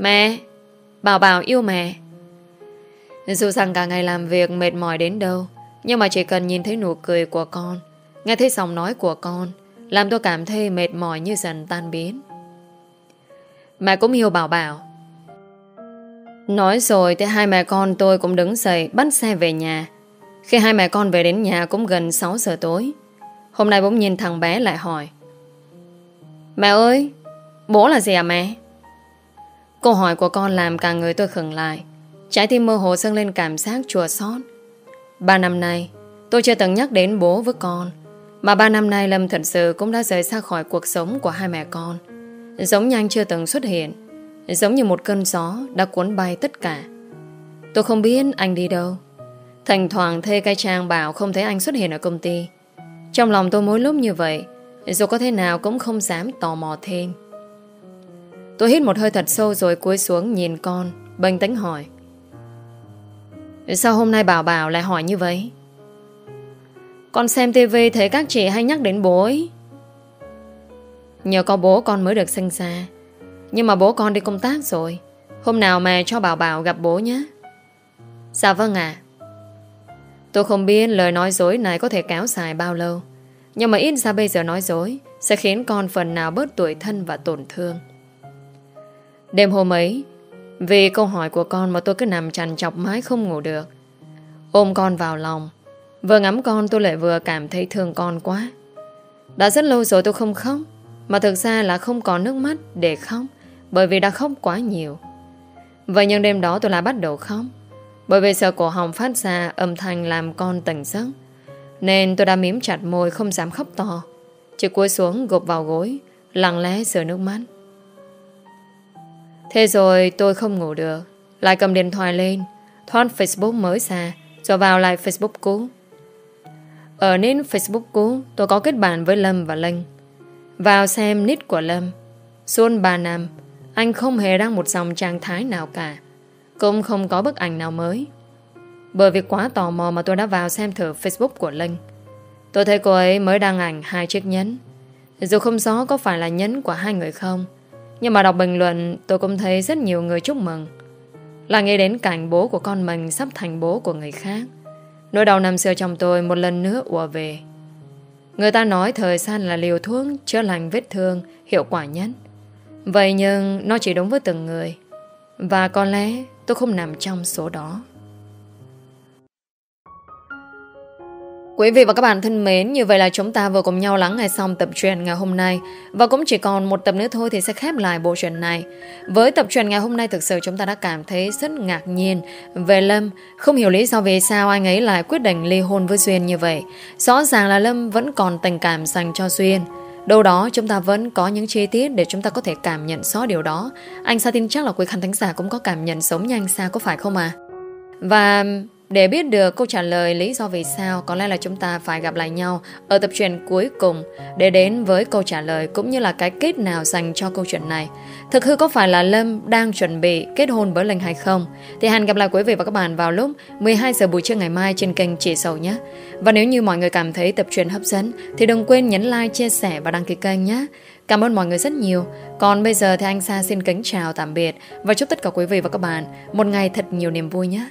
Mẹ. Bảo bảo yêu mẹ. Dù rằng cả ngày làm việc mệt mỏi đến đâu, Nhưng mà chỉ cần nhìn thấy nụ cười của con, Nghe thấy giọng nói của con, Làm tôi cảm thấy mệt mỏi như dần tan biến. Mẹ cũng yêu bảo bảo. Nói rồi thì hai mẹ con tôi cũng đứng dậy, Bắt xe về nhà. Khi hai mẹ con về đến nhà cũng gần 6 giờ tối. Hôm nay bỗng nhìn thằng bé lại hỏi. Mẹ ơi, Bố là gì à mẹ? Câu hỏi của con làm cả người tôi khẩn lại. Trái tim mơ hồ dâng lên cảm giác chùa xót. Ba năm nay, Tôi chưa từng nhắc đến bố với con, Mà ba năm nay Lâm thật sự cũng đã rời xa khỏi cuộc sống của hai mẹ con. Giống như anh chưa từng xuất hiện, Giống như một cơn gió đã cuốn bay tất cả. Tôi không biết anh đi đâu. Thành thoảng thê cai trang bảo không thấy anh xuất hiện ở công ty. Trong lòng tôi mỗi lúc như vậy, Dù có thế nào cũng không dám tò mò thêm. Tôi hít một hơi thật sâu rồi cúi xuống nhìn con Bình tĩnh hỏi. Sao hôm nay Bảo Bảo lại hỏi như vậy? Con xem tivi thấy các chị hay nhắc đến bố ấy. Nhờ có bố con mới được sinh ra. Nhưng mà bố con đi công tác rồi. Hôm nào mà cho Bảo Bảo gặp bố nhé. Dạ vâng ạ. Tôi không biết lời nói dối này có thể kéo dài bao lâu. Nhưng mà ít ra bây giờ nói dối Sẽ khiến con phần nào bớt tuổi thân và tổn thương. Đêm hôm ấy, Vì câu hỏi của con mà tôi cứ nằm chằn chọc mãi không ngủ được. Ôm con vào lòng, Vừa ngắm con tôi lại vừa cảm thấy thương con quá. Đã rất lâu rồi tôi không khóc, Mà thực ra là không có nước mắt để khóc, Bởi vì đã khóc quá nhiều. Vậy nhưng đêm đó tôi lại bắt đầu khóc, Bởi vì sợ cổ họng phát ra âm thanh làm con tỉnh giấc, Nên tôi đã miếm chặt môi không dám khóc to. Chỉ cúi xuống gục vào gối, Lặng lẽ sửa nước mắt. Thế rồi tôi không ngủ được. Lại cầm điện thoại lên, Thoát Facebook mới ra Rồi vào lại Facebook cũ. Ở nên Facebook cũ, Tôi có kết bạn với Lâm và Linh Vào xem nít của Lâm, Xuân 3 năm Anh không hề đăng một dòng trạng thái nào cả, Cũng không có bức ảnh nào mới. Bởi vì quá tò mò Mà tôi đã vào xem thử Facebook của Linh Tôi thấy cô ấy mới đăng ảnh hai chiếc nhẫn. Dù không rõ có phải là nhẫn của hai người không nhưng mà đọc bình luận, tôi cũng thấy rất nhiều người chúc mừng. Là nghĩ đến cảnh bố của con mình sắp thành bố của người khác. Nỗi đau năm xưa trong tôi một lần nữa ùa về. Người ta nói thời gian là liều thuốc chữa lành vết thương, hiệu quả nhất. Vậy nhưng nó chỉ đúng với từng người. Và có lẽ tôi không nằm trong số đó. Quý vị và các bạn thân mến, như vậy là chúng ta vừa cùng nhau lắng nghe xong tập truyện ngày hôm nay và cũng chỉ còn một tập nữa thôi thì sẽ khép lại bộ truyện này. Với tập truyện ngày hôm nay thực sự chúng ta đã cảm thấy rất ngạc nhiên về Lâm, không hiểu lý do vì sao anh ấy lại quyết định ly hôn với Duyên như vậy. Rõ ràng là Lâm vẫn còn tình cảm dành cho Duyên. Đâu đó chúng ta vẫn có những chi tiết để chúng ta có thể cảm nhận rõ điều đó. Anh Sa tin chắc là quý khán thính giả cũng có cảm nhận giống như anh Sa có phải không à? Và để biết được câu trả lời lý do vì sao có lẽ là chúng ta phải gặp lại nhau ở tập truyện cuối cùng để đến với câu trả lời cũng như là cái kết nào dành cho câu chuyện này. Thực hư có phải là Lâm đang chuẩn bị kết hôn với Linh hay không? Thì hẹn gặp lại quý vị và các bạn vào lúc 12 giờ buổi trưa ngày mai trên kênh Chị Sầu nhé. Và nếu như mọi người cảm thấy tập truyện hấp dẫn thì đừng quên nhấn like, chia sẻ và đăng ký kênh nhé. Cảm ơn mọi người rất nhiều. Còn bây giờ thì anh Sa xin kính chào tạm biệt và chúc tất cả quý vị và các bạn một ngày thật nhiều niềm vui nhé.